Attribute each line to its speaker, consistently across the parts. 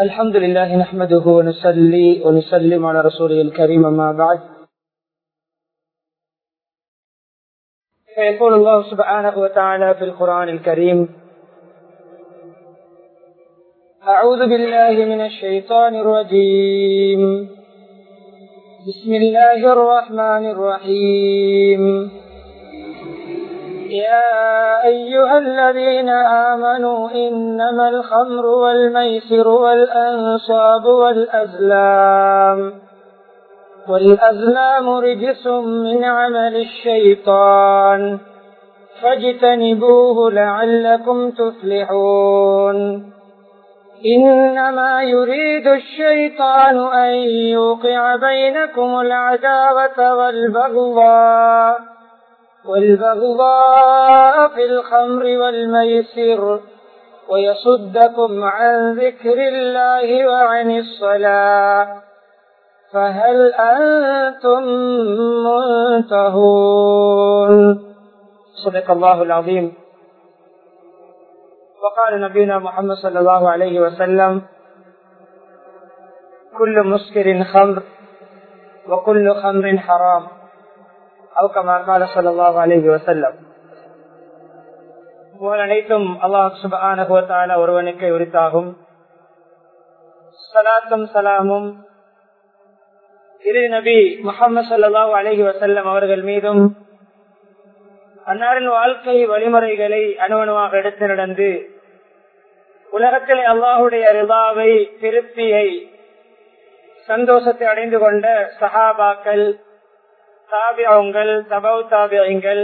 Speaker 1: الحمد لله نحمده ونصلي ونسلم على رسوله الكريم ما بعد. فيقول الله سبحانه وتعالى في القرآن الكريم أعوذ بالله من الشيطان الرجيم. بسم الله الرحمن الرحيم. يا أيها الذين آمنوا إنما الخمر والميسر والأنصاب والأزلام والأزلام رجس من عمل الشيطان فاجتنبوه لعلكم تفلحون إنما يريد الشيطان أن يوقع بينكم العداوة والبغضاء والبغضاء في الخمر والميسر ويصدكم عن ذكر الله وعن الصلاة. فهل أنتم منتهون؟ صدق الله العظيم. وقال نبينا محمد صلى الله عليه وسلم كل مسكر خمر وكل خمر حرام. أو كما قال صلى الله عليه وسلم அனைத்தும் அல்லாஹ் சுபான ஒருவனுக்கு உரித்தாகும் சலாத்தும் சலாமும் இரு நபி முகமது சல்லாஹூ அலஹி வசல்லம் அவர்கள் மீதும் அன்னாரின் வாழ்க்கை வழிமுறைகளை அணுவணுவாக எடுத்து நடந்து உலகத்தில் அல்லாஹுடைய ரிதாவை திருப்தியை சந்தோஷத்தை அடைந்து கொண்ட சஹாபாக்கள் தாபியங்கள் தபவ் தாபியங்கள்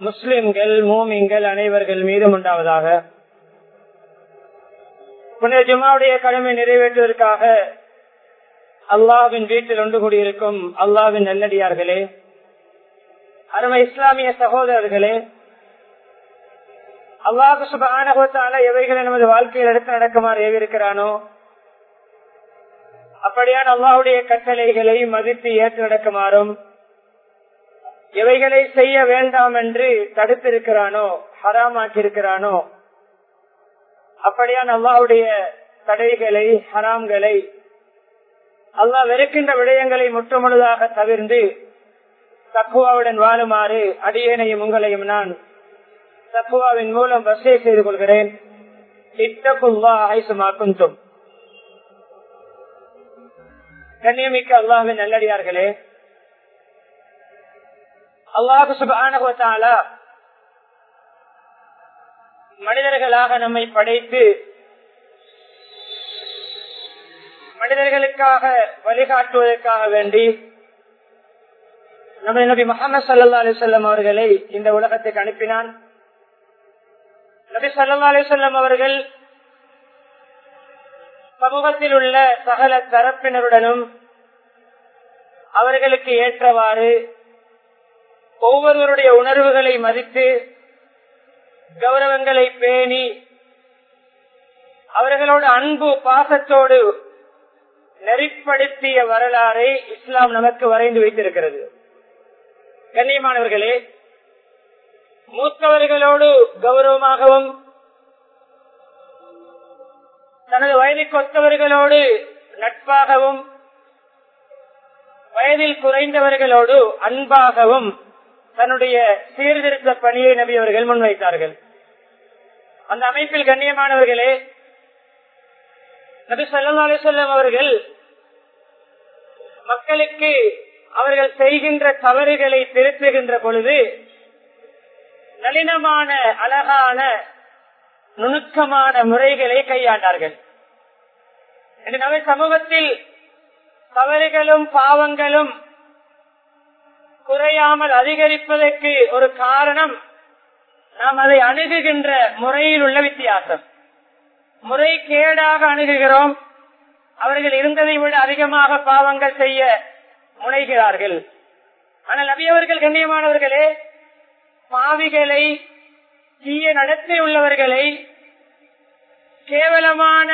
Speaker 1: முஸ்லிம்கள் மூமிங்கள் அனைவர்கள் மீதும் உண்டாவதாக. புனித ஜுமாவுடைய கடமை நிறைவேற்றுவதற்காக அல்லாவின் வீட்டில் ஒன்று கூடியிருக்கும் அல்லாவின் நல்லடியார்களே அருமை இஸ்லாமிய சகோதரர்களே அல்லாஹு சுபான எவைகளை நமது வாழ்க்கையில் எடுத்து நடக்குமாறு ஏவிருக்கிறானோ அப்படியான அல்லாவுடைய கட்டளைகளை மதித்து ஏற்று நடக்குமாறும் எவைகளை செய்ய வேண்டாம் என்று தடுத்திருக்கிறானோ ஹராமாக்கியிருக்கிறானோ? அப்படியான் அல்லாவுடைய தடைகளை ஹராம்களை அல்லா வெறுக்கின்ற விடயங்களை முற்றுமுழுதாக தவிர்ந்து தக்குவாவுடன் வாழுமாறு அடியேனையும் உங்களையும் நான் தக்குவாவின் மூலம் வசதி செய்து கொள்கிறேன். இத்தகுல்லா ஐசுமாக்கும் கண்ணியமிக்க அல்லாவின் நல்லடியார்களே அல்லாஹு சுபான மனிதர்களாக நம்மை படைத்து மனிதர்களுக்காக வழிகாட்டுவதற்காக வேண்டி நம்ம நபி முகமது சல்லா அலிசல்லம் அவர்களை இந்த உலகத்துக்கு அனுப்பினான். நபி சல்லா அலிசல்லம் அவர்கள் சமூகத்தில் உள்ள சகல தரப்பினருடனும் அவர்களுக்கு ஏற்றவாறு ஒவ்வொருவருடைய உணர்வுகளை மதித்து கௌரவங்களை பேணி அவர்களோடு அன்பு பாசத்தோடு நெறிப்படுத்திய வரலாறை இஸ்லாம் நமக்கு வரைந்து வைத்திருக்கிறது. கண்ணியமானவர்களே மூத்தவர்களோடு கௌரவமாகவும் தனது வயதுக்கு ஒத்தவர்களோடு நட்பாகவும் வயதில் குறைந்தவர்களோடு அன்பாகவும் தன்னுடைய சீர்திருத்த பணியை நபி அவர்கள் முன்வைத்தார்கள். அந்த அமைப்பில் கண்ணியமானவர்களே நபி சொல்லா சொல்லம் அவர்கள் மக்களுக்கு அவர்கள் செய்கின்ற தவறுகளை திருத்துகின்ற பொழுது நளினமான அழகான நுணுக்கமான முறைகளை கையாண்டார்கள். நம்ம சமூகத்தில் தவறுகளும் பாவங்களும் குறையாமல் அதிகரிப்பதற்கு ஒரு காரணம் நாம் அதை அணுகுகின்ற முறையில் உள்ள வித்தியாசம். முறை கேடாக அணுகுகிறோம். அவர்கள் இருந்ததை விட அதிகமாக பாவங்கள் செய்ய முனைகிறார்கள். ஆனால் நபியவர்கள் கண்ணியமானவர்களே பாவிகளை தீய நடத்தை உள்ளவர்களை கேவலமான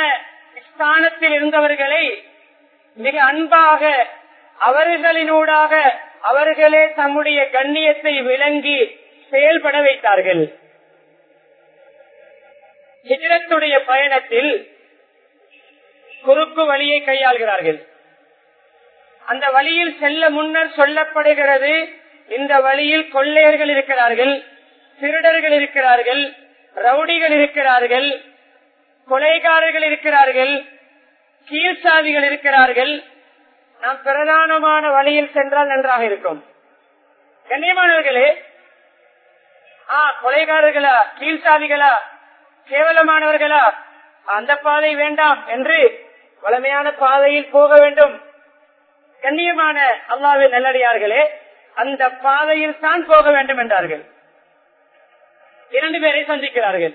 Speaker 1: ஸ்தானத்தில் இருந்தவர்களை மிக அன்பாக அவர்களினூடாக அவர்களே தம்முடைய கண்ணியத்தை விளங்கி செயல்பட வைத்தார்கள். ஹிஜரத்துடைய பயணத்தில் குறுக்கு வழியை கையாள்கிறார்கள். அந்த வழியில் செல்ல முன்னர் சொல்லப்படுகிறது இந்த வழியில் கொள்ளையர்கள் இருக்கிறார்கள் திருடர்கள் இருக்கிறார்கள் ரவுடிகள் இருக்கிறார்கள் கொலைகாரர்கள் இருக்கிறார்கள் கீழ்சாதிகள் இருக்கிறார்கள் நாம் பிரதானமான வழியில் சென்றால் நன்றாக இருக்கும். கண்ணியமானவர்களே ஆ கொலைகாரர்களா கீழ்சாதிகளா கேவலமானவர்களா அந்த பாதை வேண்டாம் என்று வளமையான பாதையில் போக வேண்டும். கண்ணியமான அல்லாவின் நல்லடியார்களே அந்த பாதையில் தான் போக வேண்டும் என்றார்கள். இரண்டு பேரை சந்திக்கிறார்கள்.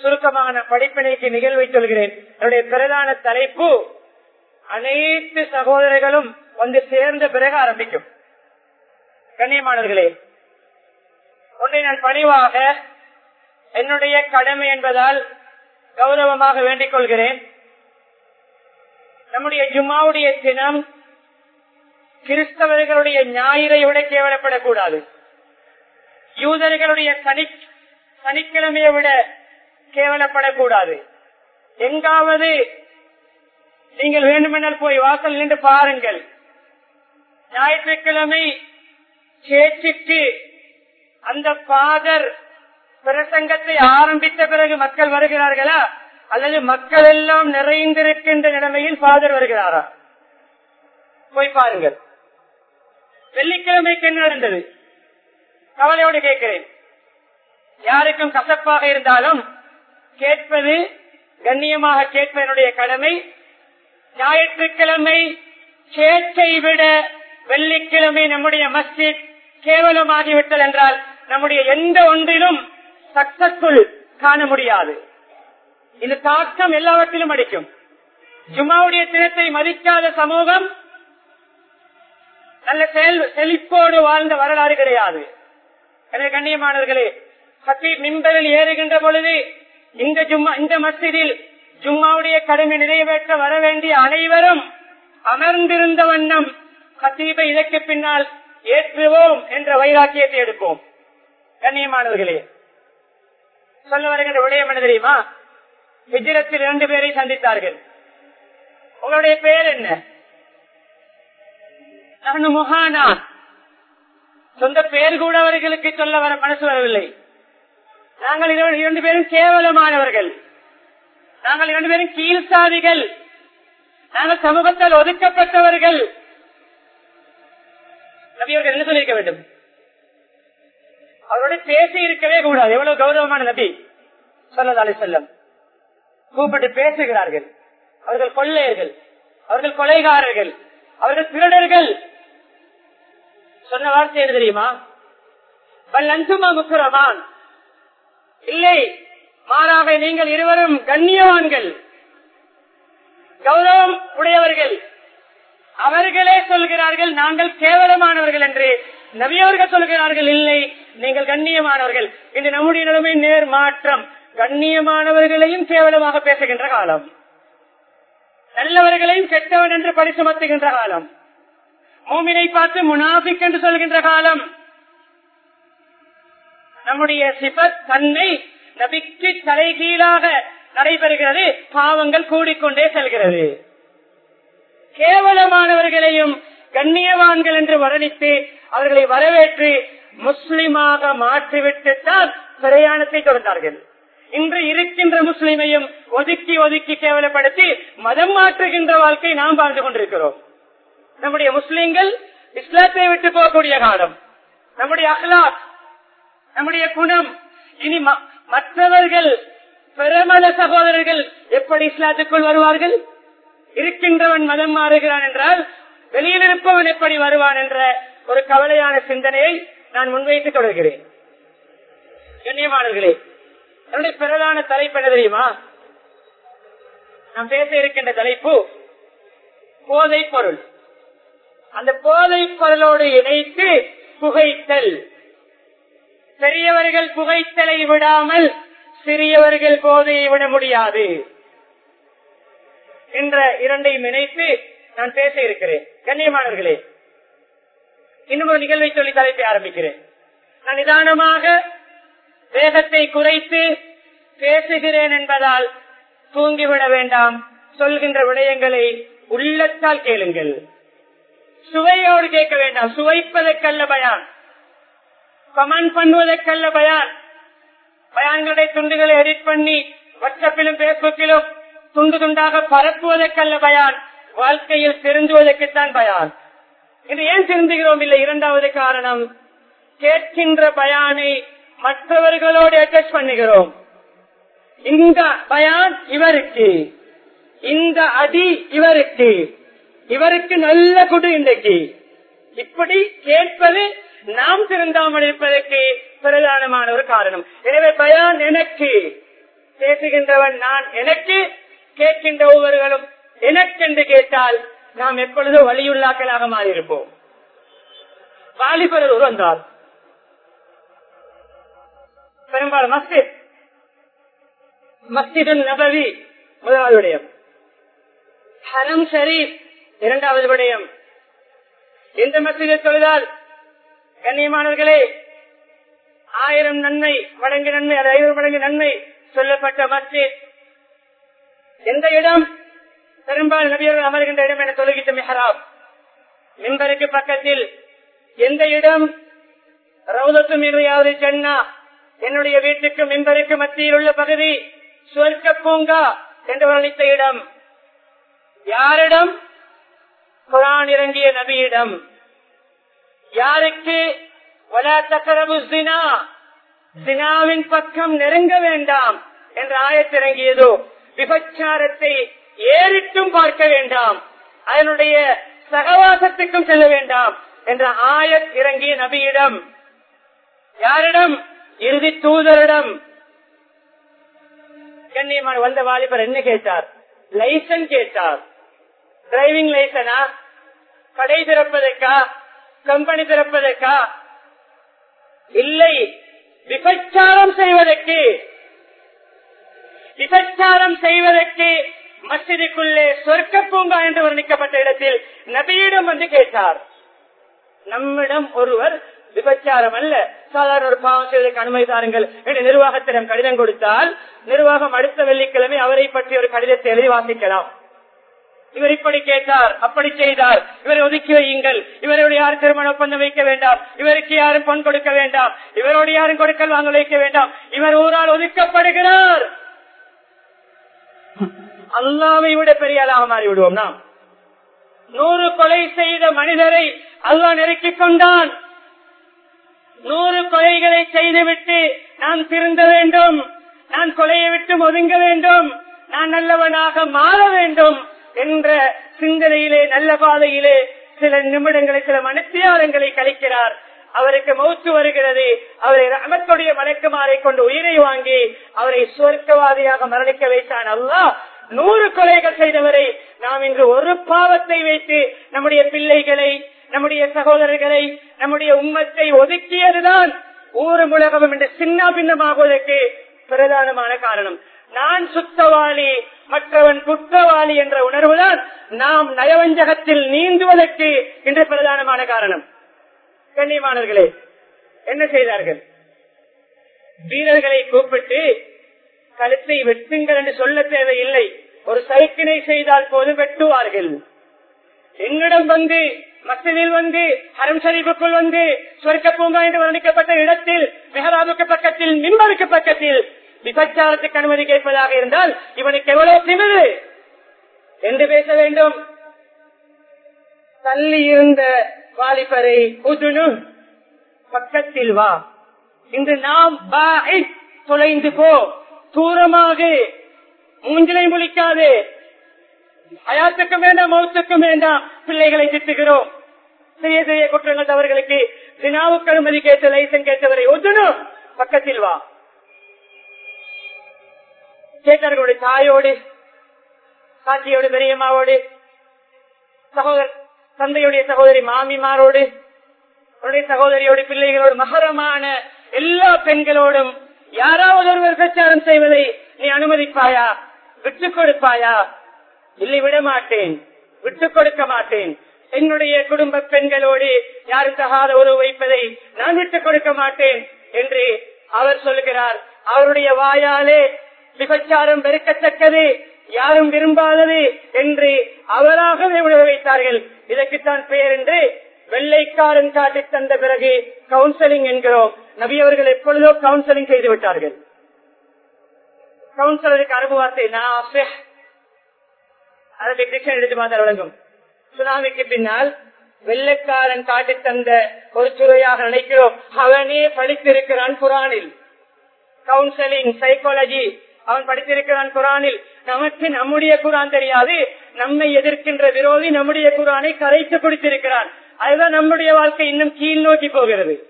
Speaker 1: சுருக்கமான படிப்பினைக்கு நிகழ்வை சொல்கிறேன். என்னுடைய பிரதான தலைப்பு அனைத்து சகோதரர்களும் வந்து சேர்ந்த பிறகு ஆரம்பிக்கும். கண்ணியமானவர்களே ஒன்றை நான் பணிவாக என்னுடைய கடமை என்பதால் கௌரவமாக வேண்டிக் கொள்கிறேன். நம்முடைய ஜும்மாவுடைய தினம் கிறிஸ்தவர்களுடைய ஞாயிறை விட கேவலப்படக்கூடாது. யூதர்களுடைய சனி சனிக்கிழமையை விட கேவலப்படக்கூடாது. எங்காவது நீங்கள் வேண்டுமென்றால் போய் வாசல் நின்று பாருங்கள். ஞாயிற்றுக்கிழமை சேச்சுக்கு அந்த பாதர் பிரசங்கத்தை ஆரம்பித்த பிறகு மக்கள் வருகிறார்களா? அல்லது மக்கள் எல்லாம் நிறைந்திருக்கின்ற நிலைமையில் பாதர் வருகிறாரா? போய் பாருங்கள். வெள்ளிக்கிழமைக்கு என்ன நடந்தது? கவலையோடு கேட்கிறேன். யாருக்கும் கசப்பாக இருந்தாலும் கேட்பது கண்ணியமாக கேட்பதனுடைய கடமை ஞாயிற்றுக்கிழமை சேச்சை விட வெள்ளிக்கிழமை நம்முடைய மஸ்ஜித் கேவலமாகிவிட்டது என்றால் நம்முடைய எந்த ஒன்றிலும் சக்சஸ்ஃபுல் காண முடியாது. இந்த தாக்கம் எல்லாவற்றிலும் அடிக்கும். ஜுமாவுடைய தினத்தை மதிக்காத சமூகம் நல்ல செழிப்போடு வாழ்ந்த வரலாறு கிடையாது. எனவே கண்ணியமானவர்களே ஹபீப் மின்பரில் ஏறுகின்ற பொழுது இந்த ஜும்மா இந்த மஸ்ஜிதில் ஜும்மாவுடைய கடமை நிறைவேற்ற வர வேண்டிய அனைவரும் அமர்ந்திருந்த வண்ணம் கத்தீபை இதற்கு பின்னால் ஏற்றுவோம் என்ற வைராக்கியத்தை எடுப்போம். கண்ணியமானவர்களே சொல்ல வருகின்ற விடயம் என்ன தெரியுமா? விஜயத்தில் இரண்டு பேரை சந்தித்தார்கள். உங்களுடைய பெயர் என்ன? நான் முகானா சொந்த பெயர் கூட அவர்களுக்கு சொல்ல வர மனசு வரவில்லை. நாங்கள் இரண்டு பேரும் கேவலமானவர்கள். நாங்கள் இரண்டு பேரும் கீழ்சாதிகள். நாங்கள் சமூகத்தால் ஒதுக்கப்பட்டவர்கள். நபியவர்கள் என்ன சொல்லியிருக்க வேண்டும்? அவரோட பேசி இருக்கவே கூடாது. எவ்வளவு கௌரவமான நபி. சொல்லதாலே செல்லம் கூப்பிட்டு பேசுகிறார்கள். அவர்கள் கொள்ளையர்கள். அவர்கள் கொலைகாரர்கள். அவர்கள் திருடர்கள். சொன்ன வார்த்தை எது தெரியுமா? வல்லந்துமா முக்குரமான் இல்லை. மாறாக நீங்கள் இருவரும் கண்ணியவான்கள் கௌரவம் உடையவர்கள். அவர்களே சொல்கிறார்கள் நாங்கள் கேவலமானவர்கள் என்று. நவியோர்கள் சொல்கிறார்கள் இல்லை நீங்கள் கண்ணியமானவர்கள். இன்று நம்முடைய நிலைமை நேர் மாற்றம். கண்ணியமானவர்களையும் கேவலமாக பேசுகின்ற காலம். நல்லவர்களையும் கெட்டவன் என்று பரிசுமத்துகின்ற காலம். மூமினை பார்த்து முனாபிக் என்று சொல்கின்ற காலம். நம்முடைய சிபத் தன்னை நபிக்கு தலைகீழாக நடைபெறுகிறது. பாவங்கள் கூடிக்கொண்டே செல்கிறது. கேவலமானவர்களையும் கண்ணியவான்கள் என்று வர்ணித்து அவர்களை வரவேற்று முஸ்லிமாக மாற்றிவிட்டுத்தான் பிரயாணத்தை தொடர்ந்தார்கள். இன்று இருக்கின்ற முஸ்லிமையும் ஒதுக்கி ஒதுக்கி கேவலப்படுத்தி மதம் மாற்றுகின்ற வாழ்க்கை நாம் வாழ்ந்து கொண்டிருக்கிறோம். நம்முடைய முஸ்லிம்கள் இஸ்லாத்தை விட்டு போகக்கூடிய காலம். நம்முடைய அஹ்லாக் நம்முடைய குணம் இனி மற்றவர்கள் பிரமல சகோதரர்கள் எப்படி இஸ்லாத்துக்குள் வருவார்கள்? இருக்கின்றவன் மதம் மாறுகிறான் என்றால் வெளியில் இருப்பவன் எப்படி வருவான் என்ற ஒரு கவலையான சிந்தனையை நான் முன்வைத்து தொடர்கிறேன் கண்ணியமானவர்களே என்னுடைய பிரதான தலைப்பு என்ன தெரியுமா? நாம் பேச இருக்கின்ற தலைப்பு போதை பொருள் அந்த போதை பொருளோடு இணைத்து புகைத்தல். பெரியவர்கள் புகைத்தலை விடாமல் சிறியவர்கள் போதையை விட முடியாது. என்ற இரண்டையும் இணைத்து நான் பேச இருக்கிறேன். கண்ணியமானவர்களே இன்னும் ஒரு நிகழ்வை சொல்லி தலைப்பை ஆரம்பிக்கிறேன். நான் நிதானமாக வேகத்தை குறைத்து பேசுகிறேன் என்பதால் தூங்கிவிட வேண்டாம். சொல்கின்ற விடயங்களை உள்ளத்தால் கேளுங்கள். சுவையோடு கேட்க வேண்டாம். சுவைப்பதற்கல்ல பயான். கமெண்ட் பண்ணுவதற்கல்ல பயான். பயான்களுடைய துண்டுகளை எடிட் பண்ணி வாட்ஸ்அப்பிலும் பேஸ்புக்கிலும் துண்டு துண்டாக பரப்புவதற்கல்ல பயான். வாழ்க்கையில் திருந்துவதற்குத்தான் பயான். இது ஏன் திருந்துகிறோம் இல்லை? இரண்டாவது காரணம் கேட்கின்ற பயானை மற்றவர்களோடு அட்டாச் பண்ணுகிறோம். இந்த பயான் இவருக்கு இந்த அடி இவருக்கு இவருக்கு நல்ல குடு இன்றைக்கு. இப்படி கேட்பது நாம் திருந்தாமல் இருப்பதற்கு பிரதானமான ஒரு காரணம். எனவே பயான் எனக்கு பேசுகின்றவன் நான் எனக்கு கேட்கின்ற ஒவ்வொருவரும் எனக்கென்று கேட்டால் நாம் எப்பொழுதும் வழியுள்ளாக்களாக மாறியிருப்போம். வாலிபர் ஒரு வந்தார். பெரும்பாலும் மஸ்ஜித். மஸ்ஜிது நபவி முதலாவது விடயம். ஹரம் ஷரீப் இரண்டாவது விடயம். எந்த மசிதை தொழுதால் கண்ணியமானவர்களே ஆயிரம் நன்மை மடங்கு நன்மை அது ஐநூறு மடங்கு நன்மை சொல்லப்பட்ட மஸ்ஜித். எந்த இடம்? பெரும்பாலும் நபியர்கள் அமர்கின்ற இடம் என தொழுகிட்ட மெஹராப். மின்பருக்கு பக்கத்தில் எந்த இடம்? ரவுதத்தும் மீறியாவது சென்னா என்னுடைய வீட்டுக்கு மின்பருக்கு மத்தியில் உள்ள பகுதி சுவர்க்க பூங்கா என்று வர்ணித்த இடம். யாரிடம்? குரான் இறங்கிய நபியிடம். யாருக்கு? சினாவின் பக்கம் நெருங்க வேண்டாம் என்ற ஆயத்திறங்கியதோ விபச்சாரத்தை ஏறிட்டும் பார்க்க வேண்டாம் அதனுடைய சகவாசத்துக்கும் செல்ல வேண்டாம் என்ற ஆயத் இறங்கிய நபியிடம் யாரிடம்? இறுதி தூதரிடம். கண்ணியமான வந்த வாலிபர் என்ன கேட்டார்? லைசன் கேட்டார். டிரைவிங் லைசனா? கடை திறப்பதற்கா? கம்பெனி திறப்பதற்கா? இல்லை. விபச்சாரம் செய்வதற்கு. விபச்சாரம் செய்வதற்கு மசிதிக்குள்ளே சொர்க்க பூங்கா என்று வர்ணிக்கப்பட்ட இடத்தில் நபியிடம் வந்து கேட்டார். நம்மிடம் ஒருவர் விபச்சாரம் அல்ல. சாதாரண ஒரு பாவம் செய்வதற்கு அனுமதி தாருங்கள் என்று நிர்வாகத்திடம் கடிதம் கொடுத்தால் நிர்வாகம் அடுத்த வெள்ளிக்கிழமை அவரை பற்றி ஒரு கடிதத்தை எழுதி வாசிக்கலாம். இவர் இப்படி கேட்டார் அப்படி செய்தார். இவரை ஒதுக்கி வையுங்கள். இவரோடு யார் திருமண ஒப்பந்தம் வைக்க வேண்டாம்? இவருக்கு யாரும் பொன் கொடுக்க வேண்டாம். இவரோடு யாரும் கொடுக்கல் வாங்க வைக்க வேண்டாம். இவர் ஊரால் ஒதுக்கப்படுகிறார். அல்லாவை விட பெரிய ஆளாக மாறிவிடுவோம் நாம். நூறு கொலை செய்த மனிதரை அல்லா நெருக்கிக் கொண்டான். நூறு கொலைகளை செய்துவிட்டு நான் திருந்த வேண்டும். நான் கொலையை விட்டு ஒதுங்க வேண்டும். நான் நல்லவனாக மாற வேண்டும். என்ற சிந்தனையிலே நல்ல பாதையிலே சில நிமிடங்களை சில மனத்தியாரங்களை கழிக்கிறார். அவருக்கு மௌத்து வருகிறது. அவரை ரமத்துடைய மலக்குமாரை கொண்டு உயிரை வாங்கி அவரை சுவர்க்கவாதியாக மரணிக்க வைத்தான் அல்லா நூறு கொலைகள் செய்தவரை நாம் இன்று ஒரு பாவத்தை வைத்து நம்முடைய பிள்ளைகளை நம்முடைய சகோதரர்களை நம்முடைய உம்மத்தை ஒதுக்கியதுதான் ஊரும் உலகம் என்று சின்ன பின்னமாகுவதற்கு பிரதானமான காரணம். நான் சுத்தவாளி மற்றவன் குற்றவாளி என்ற உணர்வுதான் நாம் நயவஞ்சகத்தில் நீந்துவதற்கு இன்று பிரதானமான காரணம். கண்ணியமானவர்களே என்ன செய்தார்கள்? வீரர்களை கூப்பிட்டு கழுத்தை வெட்டுங்கள் என்று சொல்ல தேவையில்லை. ஒரு சைக்கினை செய்தால் போது வெட்டுவார்கள். என்னிடம் வந்து மசதில் வந்து ஹரம் ஷரீஃபுக்குள் வந்து சொர்க்க பூங்கா என்று வர்ணிக்கப்பட்ட இடத்தில் மெஹராபுக்கு பக்கத்தில் மின்பருக்கு பக்கத்தில் விபச்சாரத்துக்கு அனுமதி கேட்பதாக இருந்தால் இவனுக்கு எவ்வளவு திமிரு என்று பேச வேண்டும். தள்ளி இருந்த வாலிபரை புதுனு பக்கத்தில் வா. இன்று நாம் தொலைந்து போ. தூரமாக. மூஞ்சிலை முழிக்காதே. அயாத்துக்கும் வேண்டாம் மௌத்துக்கும் வேண்டாம். பிள்ளைகளை திட்டுகிறோம். செய்ய செய்ய குற்றங்கள் அவர்களுக்கு வினாவுக்கு அனுமதி கேட்ட லைசன் கேட்டவரை ஒதுனும் பக்கத்தில் வா. கேட்டார்களுடைய தாயோடு சாட்சியோடு பெரியம்மாவோடு சகோதர தந்தையுடைய சகோதரி மாமிமாரோடு அவருடைய சகோதரியோடு பிள்ளைகளோடு மகரமான எல்லா பெண்களோடும் யாராவது ஒருவர் பிரச்சாரம் செய்வதை நீ அனுமதிப்பாயா? விட்டுக் கொடுப்பாயா? இல்லை விட மாட்டேன் விட்டுக் கொடுக்க மாட்டேன். என்னுடைய குடும்ப பெண்களோடு யாரும் தகாத உறவு வைப்பதை நான் விட்டுக் கொடுக்க மாட்டேன் என்று அவர் சொல்லுகிறார். அவருடைய வாயாலே விபச்சாரம் வெறுக்கத்தக்கது யாரும் விரும்பாதது என்று அவராகவே உணர வைத்தார்கள். இதற்குத்தான் பெயர் என்று வெள்ளைக்காரன் காட்டி தந்த பிறகு கவுன்சிலிங் என்கிறோம். நபி அவர்கள் எப்பொழுதோ கவுன்சிலிங் செய்து விட்டார்கள். கவுன்சிலருக்கு அரபு வார்த்தை நாஃபிஹ். அரபிக் டிக்ஷனரி எடுத்து பார்த்தால் வழங்கும் சுனாமிக்கு பின்னால் வெள்ளைக்காரன் காட்டி தந்த ஒரு துறையாக நினைக்கிறோம். அவனே படித்திருக்கிறான் குரானில். கவுன்சிலிங் சைக்காலஜி அவன் படித்திருக்கிறான் குரானில். நமக்கு நம்முடைய குரான் தெரியாது. நம்மை எதிர்க்கின்ற விரோதி நம்முடைய குரானை கரைத்து குடித்திருக்கிறான் அதுதான் நம்முடைய வாழ்க்கை இன்னும் கீழ் நோக்கி போகிறது.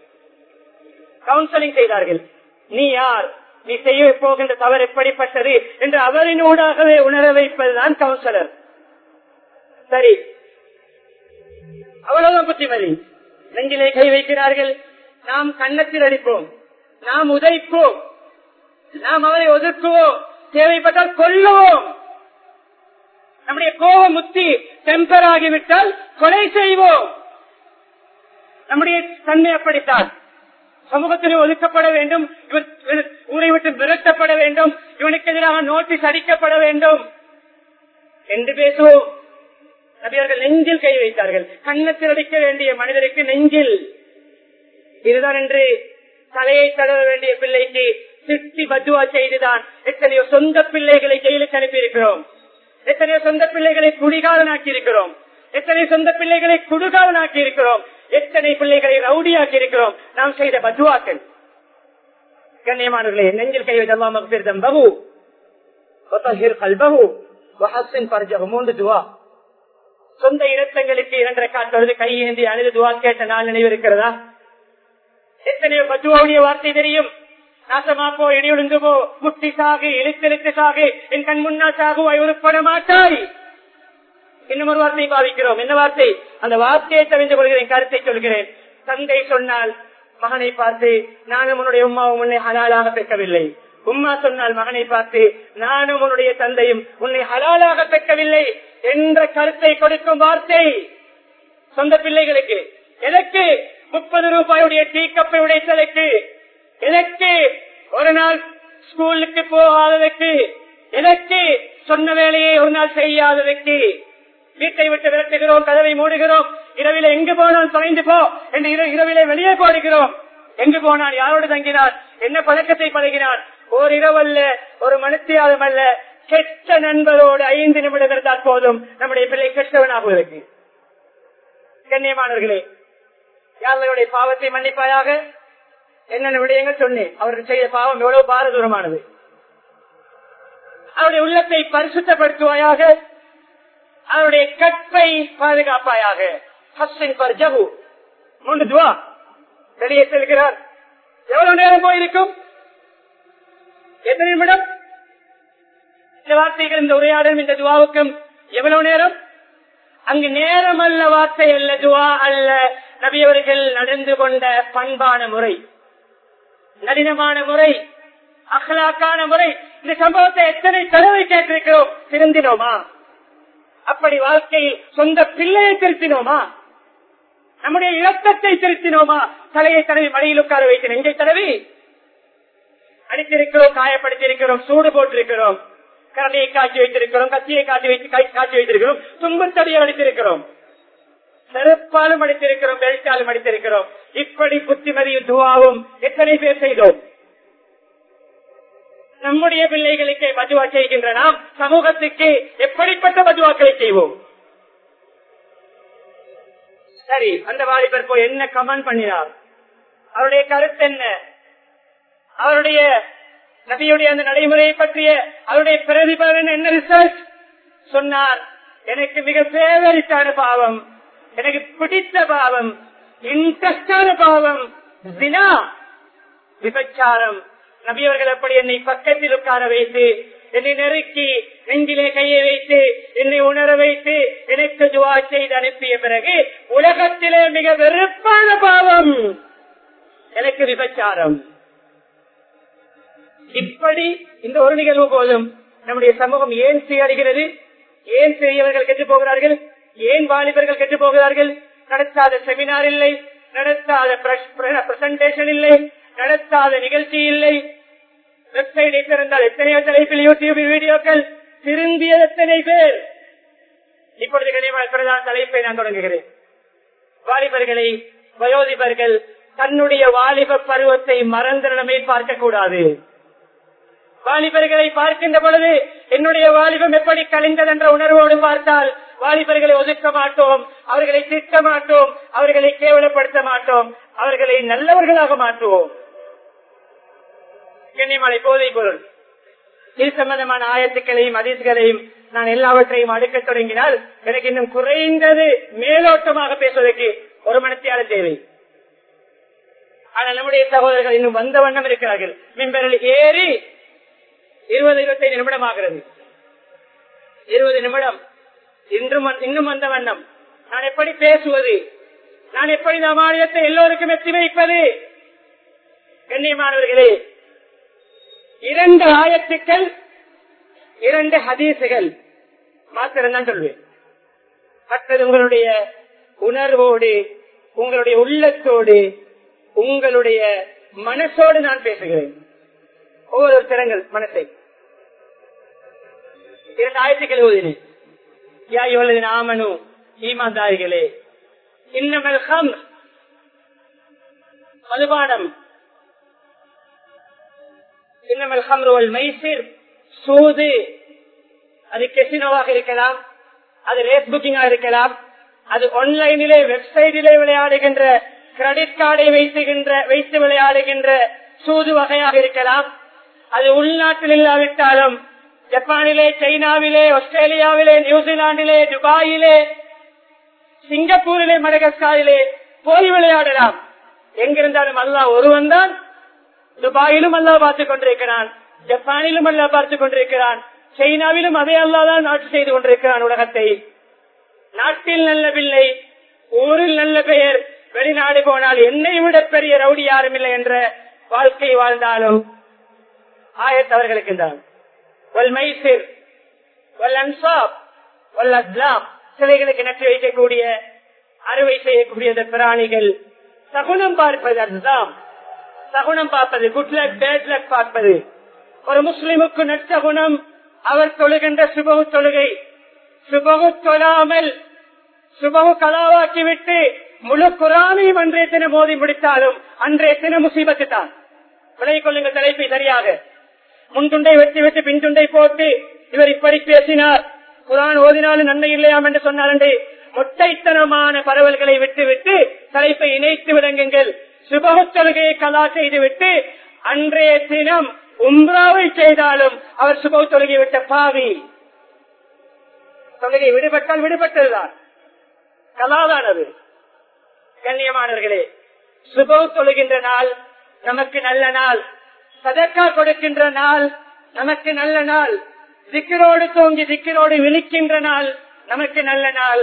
Speaker 1: கவுன்சிலிங் செய்தார்கள். நீ யார்? நீ செய்ய போகின்ற தவறு எப்படிப்பட்டது? என்று அவரின் ஊடாகவே உணர வைப்பதுதான் கவுன்சிலர் சரி. அவ்வளவுதான் புத்திமதி. நெஞ்சிலே கை வைக்கிறார்கள். நாம் கண்ணத்தில் அடிப்போம். நாம் உதைப்போம். நாம் அவரை ஒதுக்குவோம். தேவைப்பட்டால் கொல்லுவோம். நம்முடைய கோப முத்தி டெம்பர் ஆகிவிட்டால் கொலை செய்வோம். நம்முடைய தன்மை அப்படித்தான். சமூகத்தில் ஒதுக்கப்பட வேண்டும். இவன் ஊரை விட்டு விரட்டப்பட வேண்டும். இவனுக்கு எதிராக நோட்டீஸ் அடிக்கப்பட வேண்டும். என்று பேசுவோம். நபியர்கள் நெஞ்சில் கை வைத்தார்கள். கன்னத்தில் அடிக்க வேண்டிய மனிதருக்கு நெஞ்சில். இதுதான் என்று தலையை தடவ வேண்டிய பிள்ளைக்கு திட்டி பதுவா செய்துதான் எத்தனையோ சொந்த பிள்ளைகளை ஜெயிலுக்கு அனுப்பியிருக்கிறோம். எத்தனையோ சொந்த பிள்ளைகளை குடிகாரனாக்கி இருக்கிறோம் எத்தனை சொந்த பிள்ளைகளை குடுகாரனாக்கி இருக்கிறோம் எத்தனை பிள்ளைகளை ரவுடியாக்கி இருக்கிறோம் நாம் செய்த பதுவாக்கள் கண்ணியமானவர்களே நெஞ்சில் கை வைதல்லா மகபிர்தம் பகு. கல்பகு. வஹசின் துவா. சொந்த இடத்தங்களுக்கு இரண்டரை காட்டுவது கை ஏந்தி அழுது துவா கேட்ட நாள் நினைவு இருக்கிறதா எத்தனையோ பத்துவாவுடைய வார்த்தை தெரியும். நாசமாப்போ போ இடியொழுந்து போ முட்டி சாகு இழுத்தெழுத்து சாகு என் கண் முன்னால் சாகுவாய் உருப்பட மாட்டாய் இன்னும் ஒரு வார்த்தை பாவிக்கிறோம். என்ன வார்த்தை? அந்த வார்த்தையை தெரிந்து கொள்கிறேன் கருத்தை சொல்கிறேன். தந்தை சொன்னால் மகனை பார்த்து நானும் உன்னுடைய உமாவும் உன்னை ஹலாலாக பெற்கவில்லை. உம்மா சொன்னால் மகனை பார்த்து நானும் உன்னுடைய தந்தையும் உன்னை ஹலாலாக பெற்கவில்லை என்ற கருத்தை கொடுக்கும் வார்த்தை. சொந்த பிள்ளைகளுக்கு எதற்கு முப்பது ரூபாயுடைய டீ கப்பை உடைத்தலுக்கு எனக்கு ஒரு நாள் ஸ்கூலுக்கு போகாததுக்கு எனக்கு சொன்ன வேலையை ஒரு நாள் செய்யாததுக்கு வீட்டை விட்டு விரட்டுகிறோம் கதவை மூடுகிறோம். இரவில எங்கு போனால் தொலைந்து போ என்று இர- இரவிலே வெளியே போடுகிறோம். எங்கு போனான் யாரோடு தங்கினான் என்ன பழக்கத்தை பழகினான் ஓர் இரவல்ல ஒரு மனுத்தியாதம் அல்ல. கெட்ட நண்பரோடு ஐந்து நிமிடம் இருந்தால் போதும். நம்முடைய பிள்ளை கெட்டவனாகுவதற்கு கண்ணியமானவர்களே யாருடைய பாவத்தை மன்னிப்பாயாக? என்னென்ன விடயங்கள் சொன்னேன். அவருக்கு செய்த பாவம் எவ்வளவு பாரதூரமானது. அவருடைய உள்ளத்தை பரிசுத்தப்படுத்துவாயாக. அவருடைய கற்பை பாதுகாப்பாயாக. மூன்று துவா. வெளியே செல்கிறார். எவ்வளவு நேரம் போயிருக்கும்? எத்தனை நிமிடம்? இந்த வார்த்தைகள் இந்த உரையாடல் இந்த துவாவுக்கும் எவ்வளவு நேரம்? அங்கு நேரம் அல்ல வார்த்தை அல்ல துவா அல்ல. நபியவர்கள் நடந்து கொண்ட பண்பான முறை. நளினமான முறை அகலாக்கான முறை இந்த சம்பவத்தை எத்தனை தடவை கேட்டிருக்கிறோம்? திருந்தினோமா? அப்படி வாழ்க்கையில் சொந்த பிள்ளையை திருத்தினோமா? நம்முடைய இலக்கத்தை திருத்தினோமா? தலையை தடவி மடியில் உட்கார வைத்து நெஞ்சை தடவி அடித்திருக்கிறோம் காயப்படுத்தியிருக்கிறோம் சூடு போட்டிருக்கிறோம் கரண்டியை காட்சி வைத்திருக்கிறோம் கத்தியை காட்சி வைத்து கை- காட்சி வைத்திருக்கிறோம் துன்பத்தடியை அடித்திருக்கிறோம். சிறப்பாலும் அடித்திருக்கிறோம் வெளிச்சாலும் அடித்திருக்கிறோம். இப்படி புத்திமதியும் துவாவும் எத்தனை பேர் செய்தோம்? நம்முடைய பிள்ளைகளுக்கு பதுவா செய்கின்ற நாம் சமூகத்துக்கு எப்படிப்பட்ட மதுவாக்களை செய்வோம்? சரி அந்த வாலிபர் போய் என்ன கமெண்ட் பண்ணினார்? அவருடைய கருத்து என்ன? அவருடைய நபியுடைய அந்த நடைமுறையை பற்றிய அவருடைய பிரதிபலன் என்ன ரிசர்ச் சொன்னார் எனக்கு மிக பேவரித்தான பாவம் எனக்கு பிடித்த பாவம் இன்ட்ரெஸ்டான பாவம் தினா விபச்சாரம். நபியவர்கள் அப்படி என்னை பக்கத்தில் உட்கார வைத்து என்னை நெருக்கி நெஞ்சிலே கையை வைத்து என்னை உணர வைத்து எனக்கு துவா செய்து அனுப்பிய பிறகு உலகத்திலே மிக வெறுப்பான பாவம் எனக்கு விபச்சாரம். இப்படி இந்த ஒரு நிகழ்வு போதும். நம்முடைய சமூகம் ஏன் சீரடைகிறது ஏன் பெரியவர்கள் கெட்டு போகிறார்கள்? ஏன் வாலிபர்கள் கெட்டு போகிறார்கள்? நடத்தாத செமினார் இல்லை நடத்தாத பிரசன்டேஷன் இல்லை நடத்தாத நிகழ்ச்சி இல்லை. வெப்சைட் திறந்தால் எத்தனையோ தலைப்பில் யூடியூப் வீடியோக்கள் திரும்பிய எத்தனை பேர்? இப்பொழுது கிடையாது தலைப்பை நான் தொடங்குகிறேன். வாலிபர்களை வயோதிபர்கள் தன்னுடைய வாலிப பருவத்தை மறந்திடமே பார்க்க கூடாது வாலிபர்களை பார்க்கின்ற பொழுது என்னுடைய வாலிபம் எப்படி கழிந்தது என்ற உணர்வோடு பார்த்தால் வாலிபர்களை ஒதுக்க மாட்டோம் அவர்களை திட்ட மாட்டோம் அவர்களை கேவலப்படுத்த மாட்டோம் அவர்களை நல்லவர்களாக மாற்றுவோம். கண்ணியமலை போதை பொருள். இது சம்பந்தமான ஆயத்துக்களையும் அதிர்ச்சிகளையும் நான் எல்லாவற்றையும் அடுக்க தொடங்கினால் எனக்கு இன்னும் குறைந்தது மேலோட்டமாக பேசுவதற்கு ஒரு மனத்தியாளர் தேவை. ஆனால் நம்முடைய சகோதரர்கள் இன்னும் வந்த வண்ணம் இருக்கிறார்கள். மின்பரில் ஏறி இருபது இருபத்தைந்து நிமிடம் ஆகிறது இருபது நிமிடம். இன்றும் இன்னும் வந்த வண்ணம். நான் எப்படி பேசுவது? நான் எப்படி இந்த மாநிலத்தை எல்லோருக்கும் எத்தி வைப்பது? கண்ணியமானவர்களே இரண்டு ஆயத்துக்கள் இரண்டு ஹதீசுகள் மாத்திரம்தான் சொல்வேன். மற்றது உங்களுடைய உணர்வோடு உங்களுடைய உள்ளத்தோடு உங்களுடைய மனசோடு நான் பேசுகிறேன். ஒவ்வொரு திறங்கள் மனசை. இரண்டு ஆயிரத்துக்கள் ஓதினேன். யா இவளது நாமனு ஈமாந்தாரிகளே இன்னமல் ஹம் மதுபானம். இன்னமல் ஹம்ருவல் மைசிர் சூது. அது கெசினோவாக இருக்கலாம் அது ரேஸ் புக்கிங்கா இருக்கலாம் அது ஆன்லைனிலே வெப்சைட்டிலே விளையாடுகின்ற கிரெடிட் கார்டை வைத்துகின்ற வைத்து விளையாடுகின்ற சூது வகையாக இருக்கலாம். அது உள்நாட்டில் இல்லாவிட்டாலும் ஜப்பானிலே சைனாவிலே ஆஸ்திரேலியாவிலே நியூசிலாண்டிலே துபாயிலே சிங்கப்பூரிலே மடகஸ்காரிலே போய் விளையாடலாம். எங்கிருந்தாலும் அல்லா ஒருவன் தான். துபாயிலும் அல்லா பார்த்துக் கொண்டிருக்கிறான். ஜப்பானிலும் அல்லா பார்த்துக் கொண்டிருக்கிறான். சைனாவிலும் அதே அல்லாதான் ஆட்சி செய்து கொண்டிருக்கிறான் உலகத்தை. நாட்டில் நல்ல பிள்ளை ஊரில் நல்ல பெயர் வெளிநாடு போனால் என்னை விட பெரிய ரவுடி யாரும் இல்லை என்ற வாழ்க்கை வாழ்ந்தாலும் ஆயத்தவர்களுக்கு தான். சிலைகளுக்கு நட்டு வைக்கக்கூடிய அறுவை செய்யக்கூடிய பிராணிகள் சகுனம் பார்ப்பது அதுதான் சகுனம் பார்ப்பது குட் லக் பேட் லக் பார்ப்பது. ஒரு முஸ்லிமுக்கு நற்சகுணம் அவர் தொழுகின்ற சுபகு தொழுகை. சுபகு தொழாமல் சுபகு கலாவாக்கிவிட்டு முழு குரானையும் அன்றைய தினம் மோதி முடித்தாலும் அன்றைய தினம் முசீபத்து தான் விலகிக் கொள்ளுங்கள் தலைப்பை சரியாக. முன்துண்டை வெட்டி வெட்டி பின் துண்டை போட்டு இவர் இப்படி பேசினார். குரான் ஓதினாலும் நன்மை இல்லையாம் என்று சொன்னார் என்று முட்டைத்தனமான பரவல்களை விட்டுவிட்டு தலைப்பை இணைத்து விளங்குங்கள். சுபகுத்தொழுகையை கலா செய்துவிட்டு அன்றைய தினம் உம்ராவை செய்தாலும் அவர் சுபகு தொழுகை விட்ட பாவி. தொழுகை விடுபட்டால் விடுபட்டதுதான். கலாதானது கண்ணியமானவர்களே சுபகு தொழுகின்ற நாள் நமக்கு நல்ல நாள். சதக்கா கொடுக்கின்ற நாள் நமக்கு நல்ல நாள். திக்கரோடு தூங்கி திக்கரோடு விழிக்கின்ற நாள் நமக்கு நல்ல நாள்.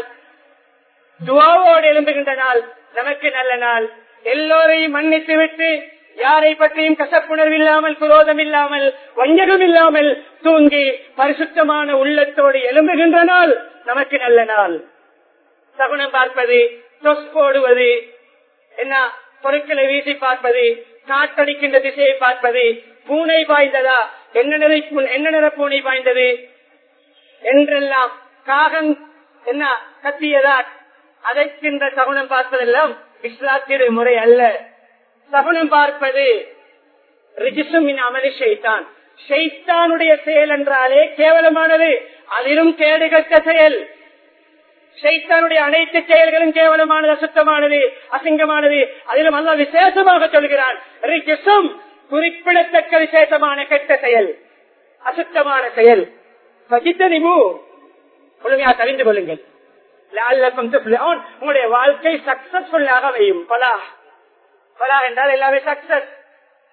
Speaker 1: துவாவோடு எழும்புகின்ற நாள் நமக்கு நல்ல நாள். எல்லோரையும் மன்னித்து விட்டு யாரை பற்றியும் கசப்புணர்வு இல்லாமல் குரோதம் இல்லாமல் வஞ்சகம் இல்லாமல் தூங்கி பரிசுத்தமான உள்ளத்தோடு எழும்புகின்ற நாள் நமக்கு நல்ல நாள். சகுனம் பார்ப்பது போடுவது என்ன பொருட்களை வீசி பார்ப்பது காற்றடிக்கின்ற திசையை பார்ப்பது பூனை பாய்ந்ததா? என்ன நிறை என்ன நிற பூனை பாய்ந்தது? என்றெல்லாம் காகம் என்ன கத்தியதா? அதைக்கின்ற சகுனம் பார்ப்பதெல்லாம் இஸ்லாத்திய முறை அல்ல. சகுனம் பார்ப்பது ரிஜிசுமின் அமலி ஷெய்தான் ஷெய்தானுடைய செயல் என்றாலே கேவலமானது. அதிலும் கேடுகட்ட செயல். சைத்தானுடைய அனைத்து செயல்களும் கேவலமானது அசுத்தமானது அசிங்கமானது. அதிலும் அல்ல விசேஷமாக சொல்கிறான் குறிப்பிடத்தக்க விசேஷமான கெட்ட செயல் அசுத்தமான செயல். பகித்தனிபு முழுமையா தெரிந்து கொள்ளுங்கள். உங்களுடைய வாழ்க்கை சக்சஸ்ஃபுல்லாக வையும் பலா. பலா என்றால் எல்லாமே சக்சஸ்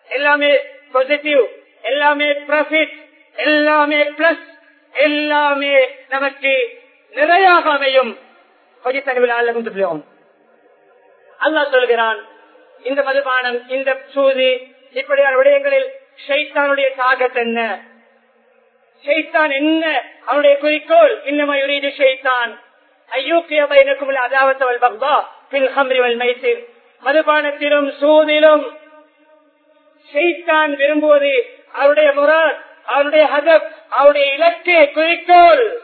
Speaker 1: எல்லாமே பாசிட்டிவ் எல்லாமே ப்ராஃபிட் எல்லாமே பிளஸ் எல்லாமே நமக்கு நிறையாக அமையும். அல்லா சொல்கிறான் இந்த மதுபானம் இந்த சூதி இப்படியான விடயங்களில் ஷைத்தானுடைய தாகத் என்ன? ஷைத்தான் என்ன? அவனுடைய குறிக்கோள் இன்னும் யுரீது ஷைத்தான். ஐயோக்கிய பையனுக்கும் அதாவத்தவள் பக்தா பின் ஹம்ரிவல் மைசீர். மதுபானத்திலும் சூதிலும் ஷைத்தான் விரும்புவது அவருடைய முராத் அவருடைய ஹதப் அவருடைய இலக்கு குறிக்கோள்.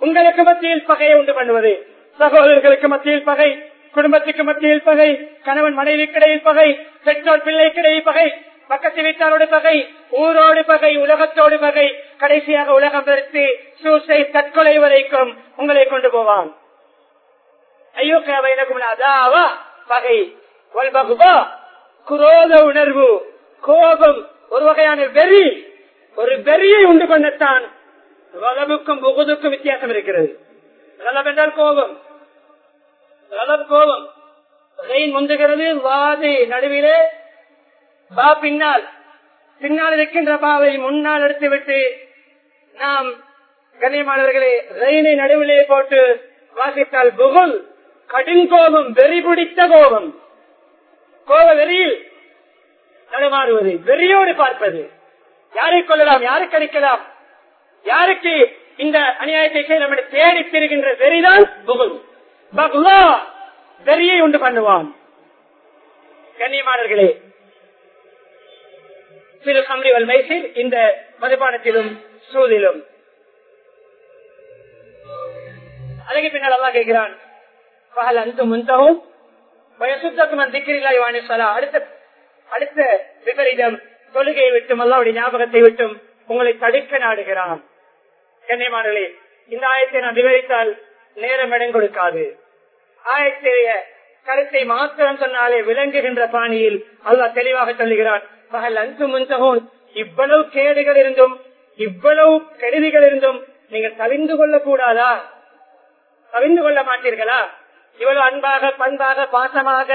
Speaker 1: உங்களுக்கு மத்தியில் பகையை உண்டு பண்ணுவது. சகோதரர்களுக்கு மத்தியில் பகை குடும்பத்துக்கு மத்தியில் பகை கணவன் மனைவிக்கிடையில் பகை பெற்றோர் பிள்ளைக்கிடையில் பகை பக்கத்து வீட்டாரோடு பகை ஊரோடு பகை உலகத்தோடு பகை கடைசியாக உலகம் பெருத்து சூசை தற்கொலை வரைக்கும் உங்களை கொண்டு போவான். ஐயோ வைனக்கும் அதாவா பகை. குரோத உணர்வு கோபம் ஒரு வகையான வெறி ஒரு வெறியை உண்டு பண்ணத்தான் கலபுக்கும் புகுதுக்கும் வித்தியாசம் இருக்கிறது கலப் என்றால் கோபம் கலப் கோபம் ரெயின் முந்துகிறது வாதி நடுவிலே பா பின்னால் பின்னால் இருக்கின்ற பாவை முன்னால் எடுத்துவிட்டு நாம் கண்ணியமானவர்களே ரெயினை நடுவிலே போட்டு வாசித்தால் புகுல் கடுங்கோபம் வெறி பிடித்த கோபம் கோப வெறியில் நடமாடுவது வெறியோடு பார்ப்பது யாரை கொள்ளலாம் யாருக்கு அடிக்கலாம் யாருக்கு இந்த அநியாயத்தை செய்ய தேடி பெறுகின்ற வெறிதான் புகுல். பகுலா வெறியை உண்டு பண்ணுவான். கண்ணியமானவர்களே சிறு சம்ரிவல் மைசீர் இந்த மதுபானத்திலும் சூதிலும். அதுக்கு பின்னால் அல்லா கேட்கிறான் பகல் அந்த முந்தவும் வயசுத்தக்கும் திக்கிரிலாய் வாணி சொல்லா அடுத்த அடுத்த விபரீதம் தொழுகையை விட்டும் அல்லாவுடைய ஞாபகத்தை விட்டும் உங்களை தடுக்க நாடுகிறான். கண்ணியமானே இந்த ஆயத்தை நான் விவரித்தால் நேரம் இடம் கொடுக்காது ஆயத்தைய கருத்தை மாத்திரம் சொன்னாலே விளங்குகின்ற பாணியில் அல்லா தெளிவாக சொல்லுகிறான் பகல் அன்பு முன்தகோன் இவ்வளவு கேடுகள் இருந்தும் இவ்வளவு கெடுதிகள் இருந்தும் நீங்கள் தவிந்து கொள்ள கூடாதா தவிந்து கொள்ள மாட்டீர்களா? இவ்வளவு அன்பாக பண்பாக பாசமாக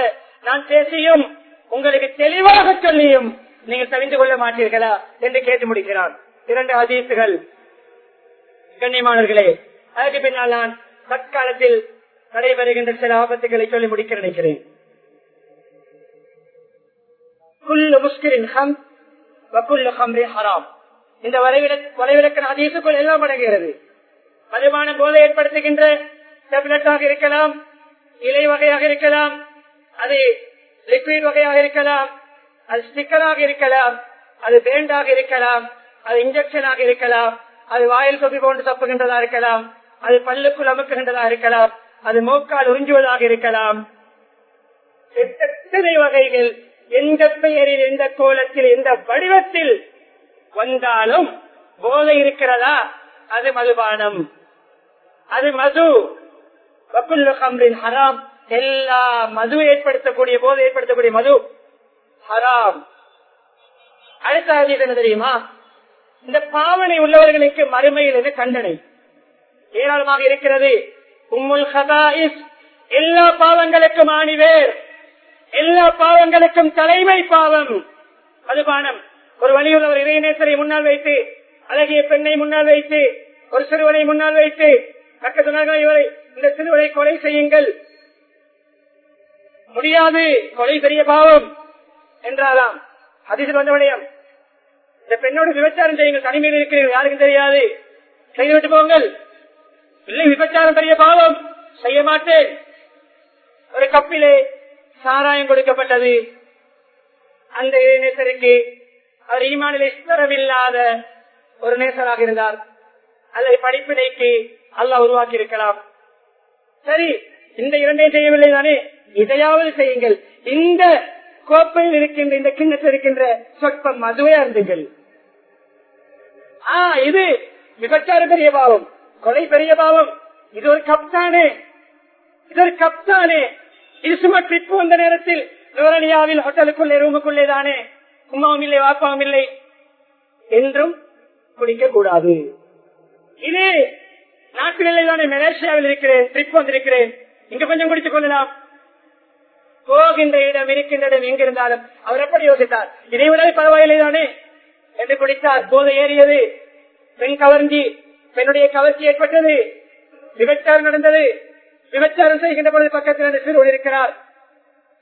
Speaker 1: நான் பேசியும் உங்களுக்கு தெளிவாக சொல்லியும் நீங்கள் தவிந்து கொள்ள மாட்டீர்களா? என்று கேட்டு முடிக்கிறான். இரண்டு அதிசுகள் கண்ணியமானவர்களே அதற்கு பின்னால் நான் தற்காலத்தில் நடைபெறுகின்ற சில ஆபத்துகளை சொல்லி முடிக்க நினைக்கிறேன். இந்த வரைவிலக்கண அதீசுக்குள் எல்லாம் அடங்குகிறது. மதுமான போதை ஏற்படுத்துகின்ற டெப்லெட்டாக இருக்கலாம் இலை வகையாக இருக்கலாம் அது லிக்விட் வகையாக இருக்கலாம் அது ஸ்டிக்கராக இருக்கலாம் அது பேண்டாக இருக்கலாம் அது இன்ஜெக்ஷனாக இருக்கலாம் அது வாயில் சொப்பி போன்று தப்புகின்றதா இருக்கலாம் அது பல்லுக்குள் அமுக்குகின்றதா இருக்கலாம் அது மூக்கால் உறிஞ்சுவதாக இருக்கலாம். எத்தனை வகைகள் எந்த பெயரில் எந்த கோலத்தில் எந்த வடிவத்தில் வந்தாலும் போதை இருக்கிறதா? அது மதுபானம். அது மது. கம்ரின் ஹராம். எல்லா மது ஏற்படுத்தக்கூடிய போதை ஏற்படுத்தக்கூடிய மது ஹராம். அடுத்த என்ன தெரியுமா? இந்த பாவனை உள்ளவர்களுக்கு மறுமையில் என கண்டனை. ஏராளமாக இருக்கிறது. உம்முல் ஹதாயிஸ் எல்லா பாவங்களுக்கும் ஆணிவேர். எல்லா பாவங்களுக்கும் தலைமை பாவம். மதுபானம் ஒரு வழியுள்ளவர் இறைநேசரை முன்னால் வைத்து அழகிய பெண்ணை முன்னால் வைத்து ஒரு சிறுவனை முன்னால் வைத்து பக்கத்து இவரை இந்த சிறுவனை கொலை செய்யுங்கள். முடியாது. கொலை பெரிய பாவம். என்றாலாம் அதில் வந்த விடயம். இந்த பெண்ணோடு விபச்சாரம் செய்யுங்கள். தனிமையில் இருக்கிறீர்கள். யாருக்கும் தெரியாது. செய்துவிட்டு போங்கள். இல்லை விபச்சாரம் பெரிய பாவம். செய்ய மாட்டேன். ஒரு கப்பிலே சாராயம் கொடுக்கப்பட்டது. அந்த நேசருக்கு அவர் ஈமானிலே ஸ்தரமில்லாத ஒரு நேசராக இருந்தார். அல்லது படிப்பினைக்கு அல்ல உருவாக்கி இருக்கலாம் சரி இந்த இரண்டையும் செய்யவில்லை தானே இதையாவது செய்யுங்கள். இந்த கோப்பையில் இருக்கின்ற இந்த கிண்ணத்தில் இருக்கின்ற சொற்பம் மதுவை அருந்துங்கள் ஆ இது விபச்சார பெரிய பாவம் கொலை பெரிய பாவம். இது ஒரு கப் தானே இது ஒரு கப் தானே இது சும்மா ட்ரிப் வந்த நேரத்தில் நோரணியாவில் ஹோட்டலுக்குள்ளே ரூமுக்குள்ளே தானே. உமாவும் இல்லை வாப்பாவும் இல்லை. என்றும் குடிக்க கூடாது. இது நாட்டிலே தானே மலேசியாவில் இருக்கிறேன் ட்ரிப் வந்திருக்கிறேன். இங்க கொஞ்சம் குடித்துக் கொள்ளலாம். போகின்ற இடம் இருக்கின்ற இடம் எங்கிருந்தாலும் அவர் எப்படி யோசித்தார்? இதைவிட பரவாயில்லை தானே என்று குடித்தார் போதை ஏறியது. பெண் கவர்ந்தி பெண்ணுடைய கவர்ச்சி ஏற்பட்டது. விபச்சாரம் நடந்தது. விபச்சாரம் செய்கின்ற பொழுது பக்கத்தில் அந்த சிறுவன் இருக்கிறார்.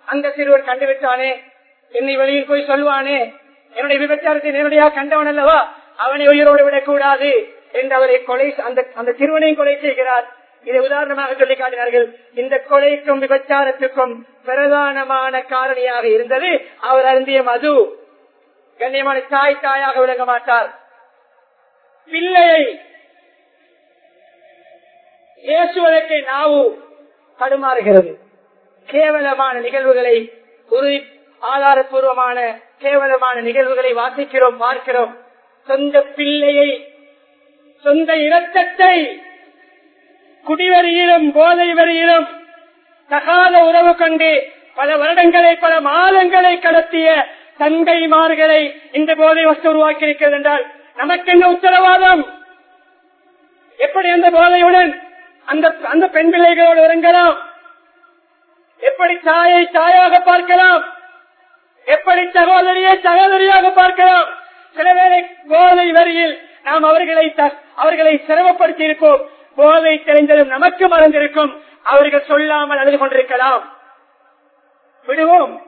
Speaker 1: அந்த சிறுவன் கண்டுவிட்டானே. என்னை வெளியில் போய் சொல்வானே. என்னுடைய விபச்சாரத்தை நேரடியாக கண்டவன் அல்லவா? அவனை உயிரோடு விடக்கூடாது. என்று அவரை கொலை அந்த அந்த சிறுவனையும் கொலை செய்கிறார். இதை உதாரணமாக சொல்லி காட்டினார்கள். இந்த கொலைக்கும் விபச்சாரத்துக்கும் பிரதானமான காரணியாக இருந்தது அவர் அருந்திய மது. கண்ணியமான தாய் தாயாக விளங்க மாட்டார். பிள்ளையை ஏசுவதற்கு நாவு தடுமாறுகிறது. கேவலமான நிகழ்வுகளை உறுதி ஆதாரபூர்வமான கேவலமான நிகழ்வுகளை வாசிக்கிறோம் பார்க்கிறோம். சொந்த பிள்ளையை சொந்த இரத்தத்தை குடிவரியிலும் போதை வரியிலும் தகாத உறவு கொண்டு பல வருடங்களை பல மாதங்களை கடத்திய தந்தைமார்களை இந்த போதை வஸ்து உருவாக்கி இருக்கிறது என்றால் நமக்கு என்ன உத்தரவாதம்? எப்படி அந்த போதையுடன் அந்த அந்த பெண் பிள்ளைகளோடு இறங்கலாம் எப்படி தாயை தாயாக பார்க்கலாம்? எப்படி சகோதரியை சகோதரியாக பார்க்கலாம்? சில வேளை போதை வரியில் நாம் அவர்களை த- அவர்களை சிரமப்படுத்தி இருப்போம் போதை தெரிந்ததும் நமக்கு மறந்திருக்கும். அவர்கள் சொல்லாமல் அழுது கொண்டிருக்கலாம். விடுவோம்.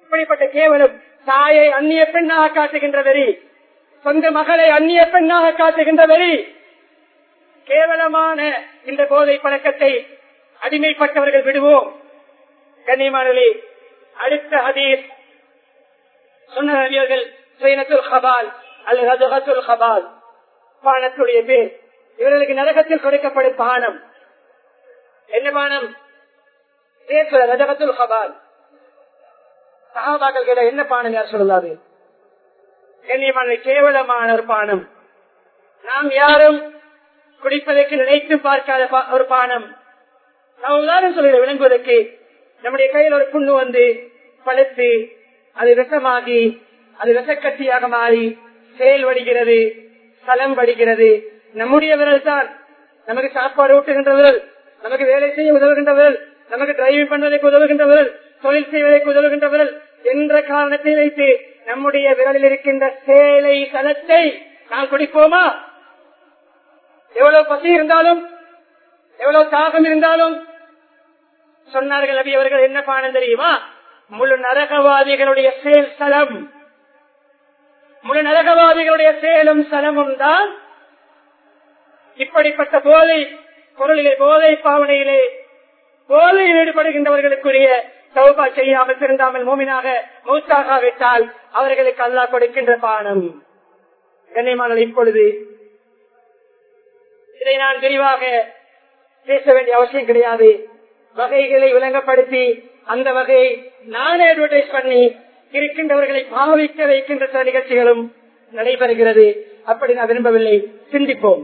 Speaker 1: இப்படிப்பட்ட கேவலம் தாயை அந்நிய பெண்ணாக காட்டுகின்ற வெறி சொந்த மகளை அந்நிய பெண்ணாக காட்டுகின்ற வெறி கேவலமான இந்த போதை பழக்கத்தை அடிமைப்பட்டவர்கள் விடுவோம். கண்ணியமானே அடுத்த ஹதீஸ். சொன்ன நபியர்கள் ஹபால் அல்லது ஹபால். பானத்துடைய பேர். இவர்களுக்கு நரகத்தில் கொடுக்கப்படும் பானம். என்ன பானம்? பேசுற ஹபால் சகாபாக்கள் கேட்ட என்ன பானம் யார் சொல்லாது? கண்ணியமான கேவலமான ஒரு பானம். நாம் யாரும் குடிப்பதற்கு நினைத்து பார்க்காத பா- ஒரு பானம். நான் உதாரணம் சொல்ல விளங்குவதற்கு. நம்முடைய கையில் ஒரு புண்ணு வந்து பழுத்து அது விஷமாகி அது விஷக்கட்டியாக மாறி செயல் வடிகிறது சலம் வடிகிறது. நம்முடைய விரல் தான் நமக்கு சாப்பாடு ஊட்டுகின்ற விரல் நமக்கு வேலை செய்ய உதவுகின்ற விரல் நமக்கு டிரைவிங் பண்ணுவதற்கு உதவுகின்ற விரல் தொழில் செய்வதற்கு உதவுகின்ற விரல் என்ற காரணத்தை வைத்து நம்முடைய விரலில் இருக்கின்ற சேலை சலத்தை நாம் குடிப்போமா? எவ்வளவு பசி இருந்தாலும் எவ்வளவு தாகம் இருந்தாலும் சொன்னார்கள் அபி அவர்கள் என்ன பானம் தெரியுமா? முழு நரகவாதிகளுடைய செயல் ஸ்தலம் முழு நரகவாதிகளுடைய செயலும் ஸ்தலமும் தான் இப்படிப்பட்ட போதை பொருளிலே போதை பாவனையிலே போதையில் ஈடுபடுகின்றவர்களுக்குரிய சௌபா செய்யாமல் திருந்தாமல் மூமினாக மூத்தாகாவிட்டால் அவர்களுக்கு அல்லா கொடுக்கின்ற பானம். கண்ணியமானது இப்பொழுது இதை நான் விரிவாக பேச வேண்டிய அவசியம் கிடையாது. வகைகளை விளங்கப்படுத்தி அந்த வகையை நானே அட்வர்டைஸ் பண்ணி இருக்கின்றவர்களை பாவிக்க வைக்கின்ற சில நிகழ்ச்சிகளும் நடைபெறுகிறது. அப்படி நான் விரும்பவில்லை. சிந்திப்போம்.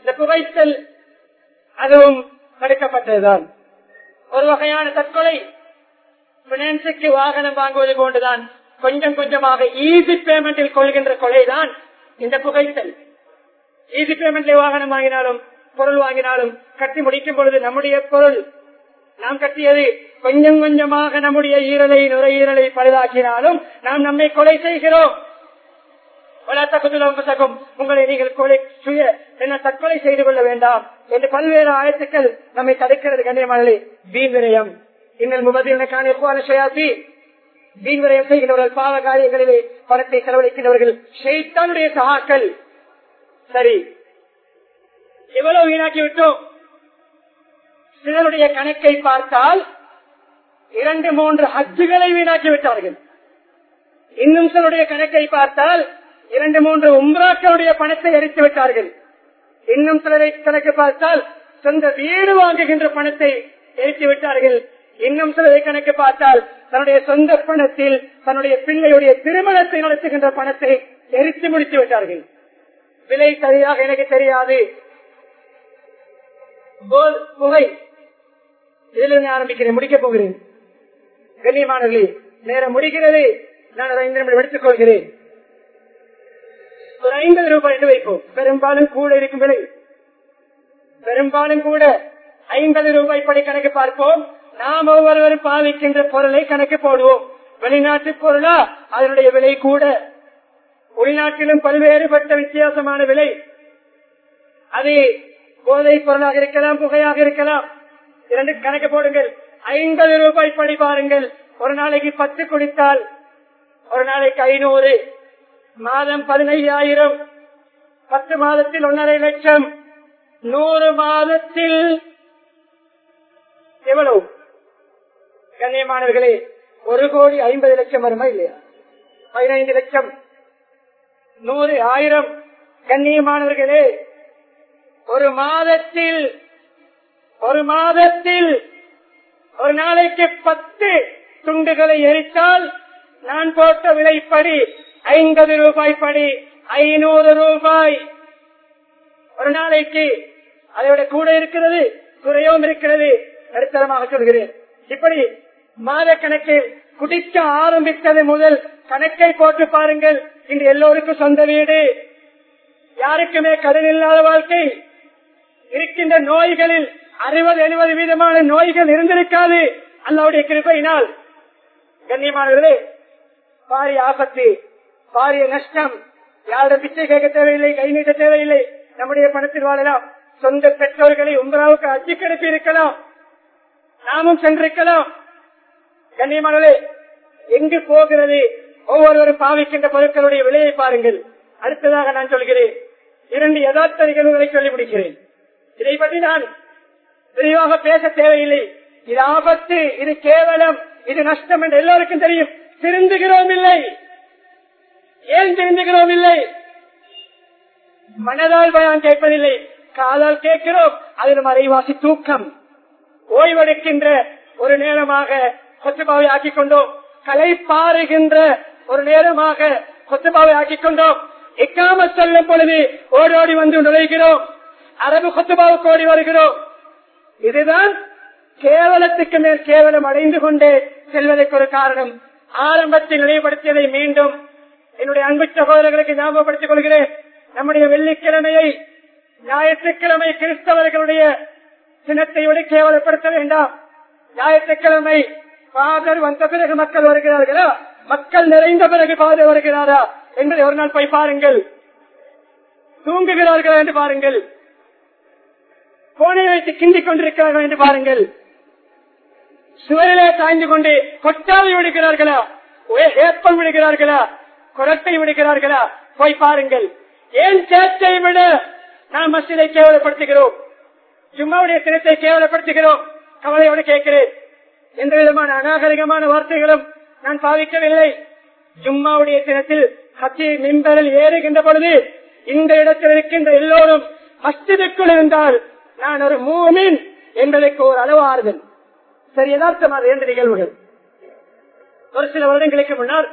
Speaker 1: இந்த புகைத்தல் அதுவும் தடுக்கப்பட்டதுதான். ஒரு வகையான தற்கொலை. பினான்சுக்கு வாகனம் வாங்குவது போன்றுதான் கொஞ்சம் கொஞ்சமாக ஈஸி பேமெண்டில் கொள்கின்ற கொலைதான் இந்த புகைத்தல். ஈஸி பேமெண்ட்ல வாகனம் வாங்கினாலும் பொருள் வாங்கினாலும் கட்டி முடிக்கும் பொழுது நம்முடைய பொருள். நாம் கட்டியது கொஞ்சம் கொஞ்சமாக நம்முடைய ஈரலை நுரையீரலை பழுதாக்கினாலும் நாம் நம்மை கொலை செய்கிறோம். வளர்த்தகுதிலும் உங்களை நீங்கள் கொலை சுய என்ன தற்கொலை செய்து கொள்ள வேண்டாம் என்று பல்வேறு ஆயத்துக்கள் நம்மை தடுக்கிறது கண்ணியமானே வீண் விரயம். இன்னல் முபதில் சுயாசி வீண் விரயம் செய்கிறவர்கள் பாவ காரியங்களிலே பணத்தை செலவழிக்கிறவர்கள் ஷெய்தானுடைய சகாக்கள். சரி. எவ்வளவு வீணாக்கி விட்டோம் சிலருடைய கணக்கை பார்த்தால் இரண்டு மூன்று ஹஜ்ஜுகளை வீணாக்கி விட்டார்கள் இன்னும் சிலருடைய கணக்கை பார்த்தால் இரண்டு மூன்று உம்ராக்களுடைய பணத்தை எரித்து விட்டார்கள். இன்னும் சிலரை கணக்கு பார்த்தால் சொந்த வீடு வாங்குகின்ற பணத்தை எரித்து விட்டார்கள். இன்னும் சிலரை கணக்கு பார்த்தால் தன்னுடைய சொந்த பணத்தில் தன்னுடைய பிள்ளையுடைய திருமணத்தை நடத்துகின்ற பணத்தை எரித்து முடித்து விட்டார்கள். விலை சரியாக எனக்கு தெரியாது. புகை. இதிலிருந்து ஆரம்பிக்கிறேன் முடிக்கப் போகிறேன். கண்ணியமானவர்களே நேரம் முடிகிறது. நான் ஐந்து நிமிடம் எடுத்துக் கொள்கிறேன் ஒரு ஐம்பது ரூபாய் என்று வைப்போம். பெரும்பாலும் கூட இருக்கும் விலை. பெரும்பாலும் கூட ஐம்பது ரூபாய் படி கணக்கு பார்ப்போம். நாம் ஒவ்வொருவரும் பாவிக்கின்ற பொருளை கணக்கு போடுவோம். வெளிநாட்டு பொருளா? அதனுடைய விலை கூட. உள்நாட்டிலும் பல்வேறுபட்ட வித்தியாசமான விலை. அது போதை பொருளாக இருக்கலாம் புகையாக இருக்கலாம். இரண்டு கணக்கு போடுங்கள். ஐம்பது ரூபாய் படி பாருங்கள். ஒரு நாளைக்கு பத்து குடித்தால் ஒரு நாளைக்கு ஐநூறு. மாதம் பதினையாயிரம். பத்து மாதத்தில் ஒன்றரை லட்சம். நூறு மாதத்தில் எவ்வளவு? கண்ணியமானவர்களே ஒரு கோடி ஐம்பது லட்சம் வருமா இல்லையா? பதினைந்து லட்சம். நூறு ஆயிரம். கண்ணியமானவர்களே ஒரு மாதத்தில் ஒரு மாதத்தில் ஒரு நாளைக்கு பத்து துண்டுகளை எரித்தால் நான் போட்ட விலைப்படி ஐம்பது ரூபாய் படி ஐநூறு ரூபாய். ஒரு நாளைக்கு அதோட கூட இருக்கிறது குறையவும் இருக்கிறது நடுத்தரமாக சொல்கிறேன். இப்படி மாத கணக்கில் குடிக்க ஆரம்பித்தது முதல் கணக்கை போட்டு பாருங்கள். இன்று எல்லோருக்கும் சொந்த வீடு. யாருக்குமே கடன் இல்லாத வாழ்க்கை. இருக்கின்ற நோய்களில் அறுபது எழுபது வீதமான நோய்கள் இருந்திருக்காது. அல்லாவுடைய கிருப்பையினால் கண்ணியமானவர்களே பாரி ஆபத்து பாரிய நஷ்டம். யாரிடம் பிச்சை கேட்க தேவையில்லை கை நீட்ட தேவையில்லை நம்முடைய பணத்தில் வாழலாம். சொந்த பெற்றோர்களை உங்களாவுக்கு அச்சு இருக்கலாம். நாமும் சென்றிருக்கலாம். கண்ணியமானவர்களே எங்கு போகிறது? ஒவ்வொருவரும் பாவிக்கின்ற பொருட்களுடைய விலையை பாருங்கள். அடுத்ததாக நான் சொல்கிறேன் இரண்டு யதார்த்த நிகழ்வுகளை சொல்லி முடிக்கிறேன் இதை பற்றி நான் விரிவாக பேச தேவையில்லை. இது ஆபத்து இது கேவலம் இது நஷ்டம் என்று எல்லோருக்கும் தெரியும். திருந்துகிறோம் இல்லை. ஏன் தெரிந்துகிறோம் இல்லை மனதால் பயான் கேட்பதில்லை. காதால் கேட்கிறோம். அதில் மறைவாசி தூக்கம். ஓய்வெடுக்கின்ற ஒரு நேரமாக கொத்துபாவை ஆக்கிக் கொண்டோம் கலை பாருகின்ற ஒரு நேரமாக கொத்துபாவை ஆக்கிக் கொண்டோம் எக்காம செல்லும் பொழுது ஓடோடி வந்து நுழைகிறோம். அரபு கொத்துபாவுக்கு ஓடி வருகிறோம். இதுதான் கேவலத்துக்கு மேல் கேவலம் அடைந்து கொண்டே செல்வதற்கு ஒரு காரணம். ஆரம்பத்தை நிலைப்படுத்தியதை மீண்டும் என்னுடைய அன்பு சகோதரர்களுக்கு ஞாபகப்படுத்திக் கொள்கிறேன் நம்முடைய வெள்ளிக்கிழமையை ஞாயிற்றுக்கிழமை கிறிஸ்தவர்களுடைய சினத்தை விட கேவலப்படுத்த வேண்டாம். ஞாயிற்றுக்கிழமை பாதர் வந்த பிறகு மக்கள் வருகிறார்களா? மக்கள் நிறைந்த பிறகு பாதர் வருகிறாரா? என்பதை ஒரு நாள் போய் பாருங்கள். தூங்குகிறார்களா என்று பாருங்கள். போனை வைத்து கிண்டிக் கொண்டிருக்கிறார்கள் என்று பாருங்கள். சுவரிலே சாய்ந்து கொண்டு கொட்டாவை விடுகிறார்களா? ஏப்பம் விடுகிறார்களா? குரட்டை விடுகிறார்களா? போய் பாருங்கள். ஏன் சேத்தை விட நாம் மசிதை கேவலப்படுத்துகிறோம்? ஜும்மாவுடைய தினத்தை கேவலப்படுத்துகிறோம்? கவலையோடு கேட்கிறேன். எந்த விதமான அநாகரிகமான வார்த்தைகளும் நான் பாவிக்கவில்லை. ஜும்மாவுடைய தினத்தில் ஹத்தி மின்பரில் ஏறுகின்ற பொழுது இந்த இடத்தில் இருக்கின்ற எல்லோரும் மஸ்ஜிதுக்குள் இருந்தால் நான் ஒரு மூமின் என்பதற்கு ஒரு அளவு ஆறுதல் சரி யதார்த்தமாக இரண்டு நிகழ்வுகள். ஒரு சில வருடங்களுக்கு முன்னால்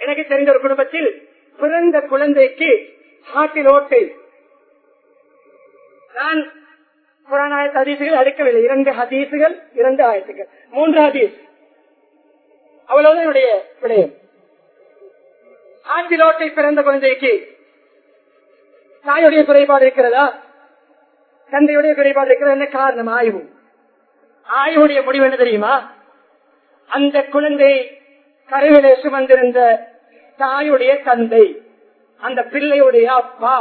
Speaker 1: எனக்கு தெரிந்த ஒரு குடும்பத்தில் பிறந்த குழந்தைக்கு ஹாட்டில் ஓட்டை. நான் குரான் ஹதீசுகள் அடுக்கவில்லை. இரண்டு ஹதீசுகள் இரண்டு ஆயத்துகள் மூன்று ஹதீஸ். அவ்வளவுதான் என்னுடைய விடயம். ஆற்றில் ஓட்டை பிறந்த குழந்தைக்கு தாயுடைய குறைபாடு இருக்கிறதா? தந்தையுடைய குறைபாடு இருக்கிறதா? என்ன காரணம்? ஆய்வு. ஆய்வுடைய முடிவு என்ன தெரியுமா? அந்த குழந்தை கருவிலே சுமந்திருந்த தாயுடைய தந்தை அந்த பிள்ளையுடைய அப்பா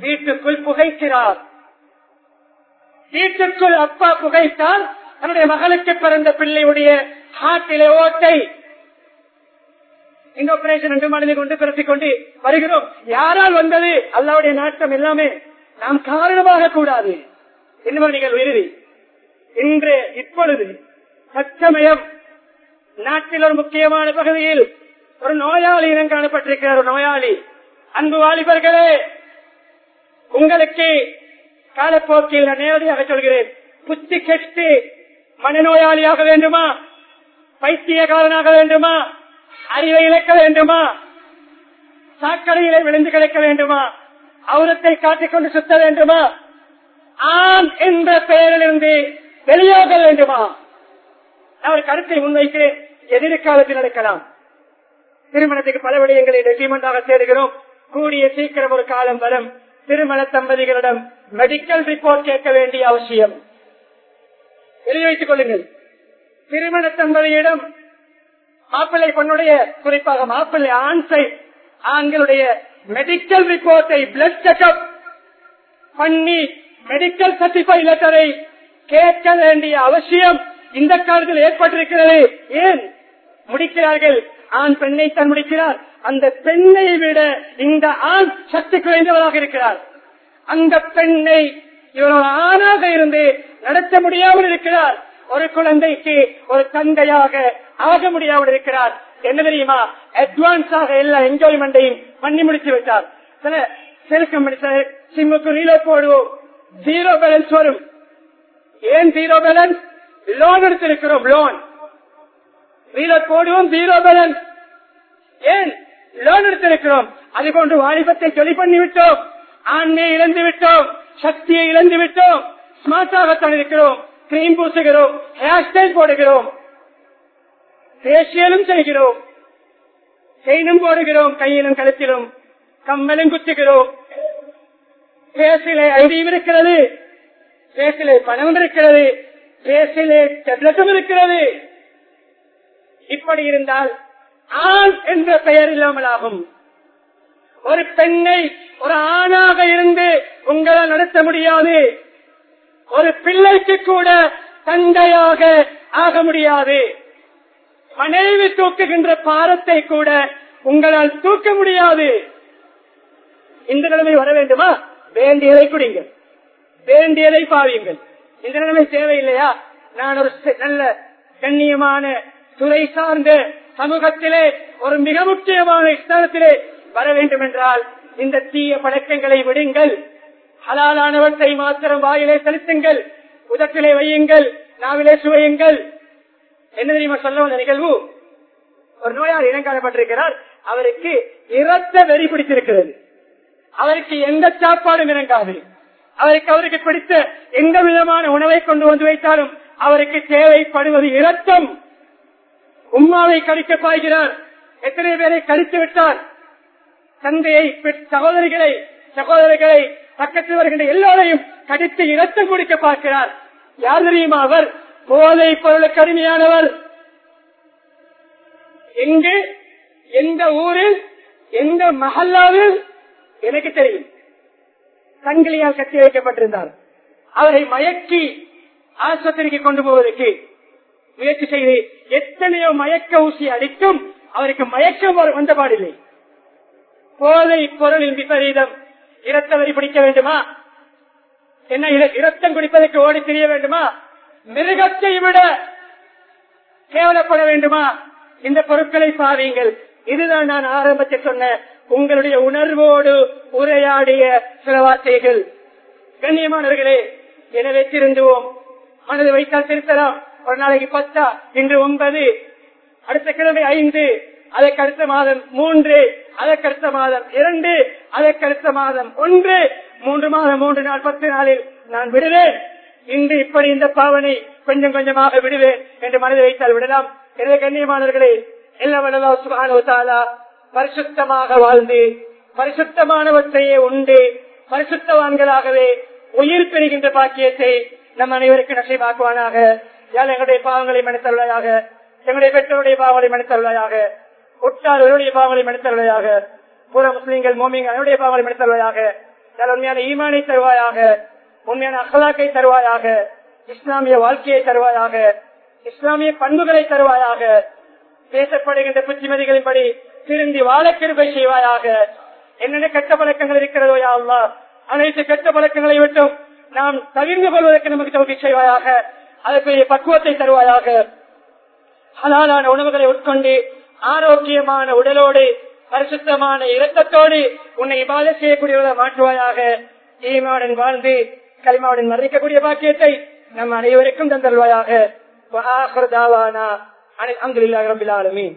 Speaker 1: வீட்டுக்குள் புகைக்கிறார். வீட்டுக்குள் அப்பா புகைத்தால் தன்னுடைய மகளுக்கு பிறந்த பிள்ளையுடைய ஹார்ட்டிலே ஓட்டை. இந்த ஆபரேஷன் என்று மனித கொண்டு பிறத்திக் கொண்டு வருகிறோம். யாரால் வந்தது? அல்லாவுடைய நாட்டம் எல்லாமே நாம் காரணமாக கூடாது. இன்னும் நீங்கள் இறுதி இன்று இப்பொழுது தற்சமயம் நாட்டில் ஒரு முக்கியமான பகுதியில் ஒரு நோயாளி இனம் காணப்பட்டிருக்கிறார் ஒரு நோயாளி. அன்பு வாலிபர்களே உங்களுக்கு காலப்போக்கில் நான் நேரடியாக சொல்கிறேன் புத்தி கெட்டு மனநோயாளியாக வேண்டுமா? பைத்தியக்காரனாக வேண்டுமா? அறிவை இழக்க வேண்டுமா? சாக்கடையிலே விழுந்து கிடைக்க வேண்டுமா? அவுரத்தை காட்டிக்கொண்டு சுத்த வேண்டுமா? ஆண் என்ற பெயரிலிருந்து வெளியாக வேண்டுமா? நான் ஒரு கருத்தை முன்வைக்கிறேன். எதிர்காலத்தில் நடக்கலாம். திருமணத்துக்கு பல விடயங்களை ரெஜிமெண்டாக சேருகிறோம். கூடிய சீக்கிரம் ஒரு காலம் வரும். திருமண தம்பதிகளிடம் மெடிக்கல் ரிப்போர்ட் கேட்க வேண்டிய அவசியம். எழுதி வைத்துக் கொள்ளுங்கள். திருமண தம்பதியிடம் மாப்பிள்ளை பொண்ணுடைய குறிப்பாக மாப்பிள்ளை ஆண் சைட் ஆண்களுடைய மெடிக்கல் ரிப்போர்ட்டை பிளட் செக்அப் பண்ணி மெடிக்கல் சர்டிஃபை லெட்டரை கேட்க வேண்டிய அவசியம். இந்த காலத்தில் ஏற்பட்டிருக்கிறது. ஏன்? முடிக்கிறார்கள். ஆண் பெண்ணை தான் முடிக்கிறார். அந்த பெண்ணை விட இந்த ஆண் சக்தி குறைந்தவராக இருக்கிறார். அந்த பெண்ணை இவரோட ஆணாக இருந்து நடத்த முடியாமல் இருக்கிறார். ஒரு குழந்தைக்கு ஒரு தந்தையாக ஆக முடியாமல் இருக்கிறார். என்ன தெரியுமா? அட்வான்ஸாக எல்லா என்ஜாய்மெண்டையும் பண்ணி முடித்து விட்டார். சில செல் கம்பெனி சிம்முக்கு ரீலோ போடுவோம் ஜீரோ பேலன்ஸ் வரும். ஏன் ஜீரோ பேலன்ஸ் லோன் எடுத்திருக்கிறோம் லோன் ரீலோ போடுவோம் ஜீரோ பேலன்ஸ் ஏன்? லோன் எடுத்திருக்கிறோம். அது போன்று வாலிபத்தை சொல்லி பண்ணி விட்டோம் ஆண்மையை இழந்து விட்டோம் சக்தியை இழந்து விட்டோம் ஸ்மார்ட்டாகத்தான் இருக்கிறோம். கிரீம் பூசுகிறோம். ஹேர் ஸ்டைல் போடுகிறோம். பேசியலும் செய்கிறோம். செயினும் போடுகிறோம். கையிலும் கழுத்திலும். கம்மலும் குத்துகிறோம். பேசிலே ஐடியும் இருக்கிறது. பேசிலே பணம் இருக்கிறது. பேசிலே டெப்லெட்டும் இருக்கிறது. இப்படி இருந்தால் ஆண் என்ற பெயர் இல்லாமலாகும். ஒரு பெண்ணை ஒரு ஆணாக இருந்து உங்களால் நடத்த முடியாது. ஒரு பிள்ளைக்கு கூட தந்தையாக ஆக முடியாது. மனைவி தூக்குகின்ற பாரத்தை கூட உங்களால் தூக்க முடியாது. இந்த நிலைமை வர வேண்டுமா? வேண்டியதை குடிங்கள். வேண்டியதை பாவியுங்கள். இந்த நிலைமை தேவையில்லையா? நான் ஒரு நல்ல கண்ணியமான துறை சார்ந்த சமூகத்திலே ஒரு மிக முக்கியமான ஸ்தானத்திலே வர வேண்டும் என்றால் இந்த தீய பழக்கங்களை விடுங்கள். ஹலாலானவற்றை மாத்திரம் வாயிலே செலுத்துங்கள். உதட்டிலே வையுங்கள். நாவிலே சுவையுங்கள். என்ன தெரியுமா சொல்ல வந்த நிகழ்வு? ஒரு நோயாளி இனங்காணப்பட்டிருக்கிறார் அவருக்கு இரத்த வெறி பிடித்திருக்கிறது. அவருக்கு எந்த சாப்பாடும் இறங்காது. அவருக்கு அவருக்கு பிடித்த எந்த விதமான உணவை கொண்டு வந்து வைத்தாலும் அவருக்கு தேவைப்படுவது இரத்தம். உம்மாவை கடிக்க பாய்கிறார். எத்தனை பேரை கடித்து விட்டார்? தந்தையை சகோதரிகளை சகோதரிகளை பக்கத்தில் வருகின்ற எல்லோரையும் கடித்து இரத்தம் குடிக்க பார்க்கிறார். யார் தெரியுமா அவர்? போதை பொருளுக்கு அருமையானவர் எங்கு? எந்த ஊரில்? எந்த மஹல்லாவில்? எனக்கு தெரியும். சங்கிலியால் கட்டி வைக்கப்பட்டிருந்தார். அவரை மயக்கி ஆஸ்பத்திரிக்கு கொண்டு போவதற்கு முயற்சி செய்து எத்தனையோ மயக்க ஊசி அளிக்கும் அவருக்கு மயக்கம் வந்த பாடில்லை போதை பொருளின் விபரீதம் இரத்த வரி பிடிக்க வேண்டுமா? என்ன இர- இரத்தம் குடிப்பதற்கு ஓடி தெரிய வேண்டுமா? மிருகத்தை விட கேவலப்பட வேண்டுமா? இந்த பொருட்களை பாவீங்கள் இதுதான் நான் ஆரம்பத்தில் சொன்ன உங்களுடைய உணர்வோடு உரையாடிய சில வார்த்தைகள். கண்ணியமானவர்களே எனவே திருந்துவோம் மனது வைத்தால் திருத்தலாம். ஒரு நாளைக்கு பத்தா? இன்று ஒன்பது. அடுத்த கிழமை ஐந்து. அதற்கு அடுத்த மாதம் மூன்று. அதற்கு அடுத்த மாதம் இரண்டு. அதற்கு அடுத்த மாதம் ஒன்று. மூன்று மாதம் மூன்று நாள் பத்து நாளில் நான் விடுவேன். இன்று இப்படி இந்த பாவனை கொஞ்சம் கொஞ்சமாக விடுவேன் என்று மனதை வைத்தால் விடலாம். எனவே கண்ணியமானவர்களே எல்லாம் சுகானுவத்தாலா பரிசுத்தமாக வாழ்ந்து பரிசுத்தமானவற்றையே உண்டு பரிசுத்தவான்களாகவே உயிர் பெறுகின்ற பாக்கியத்தை நம் அனைவருக்கு நசைமாக்குவானாக யார் எங்களுடைய பாவங்களை மன்னித்தருளையாக? எங்களுடைய பெற்றோருடைய பாவங்களை மன்னித்தருளையாக? உற்றார்களுடைய பாவங்களை மன்னித்தருளையாக? புற முஸ்லீம்கள் மோமிங்கள் அவருடைய பாவங்களை மன்னித்தருளையாக? யார் உண்மையான ஈமானை தருவாயாக? உண்மையான அகலாக்கை தருவாயாக? இஸ்லாமிய வாழ்க்கையை தருவாயாக? இஸ்லாமிய பண்புகளை தருவாயாக? பேசப்படுகின்ற புத்திமதிகளின்படி திருந்தி வாழ கிருபை செய்வாயாக. என்னென்ன கெட்ட பழக்கங்கள் இருக்கிறதோ யா அனைத்து கெட்ட பழக்கங்களை விட்டும் நாம் தவிர்ந்து கொள்வதற்கு நமக்கு தகுதி செய்வாயாக. அதற்குரிய பக்குவத்தை தருவாயாக. ஹலாலான உணவுகளை உட்கொண்டு ஆரோக்கியமான உடலோடு பரிசுத்தமான இரத்தத்தோடு உன்னை இபாத செய்யக்கூடியவர்களாக மாற்றுவாயாக. ஈமாவுடன் வாழ்ந்து கலிமாவுடன் மறைக்கக்கூடிய பாக்கியத்தை நம் அனைவருக்கும் தந்தல்வாயாக அங்கு ரபில் ஆலமீன்.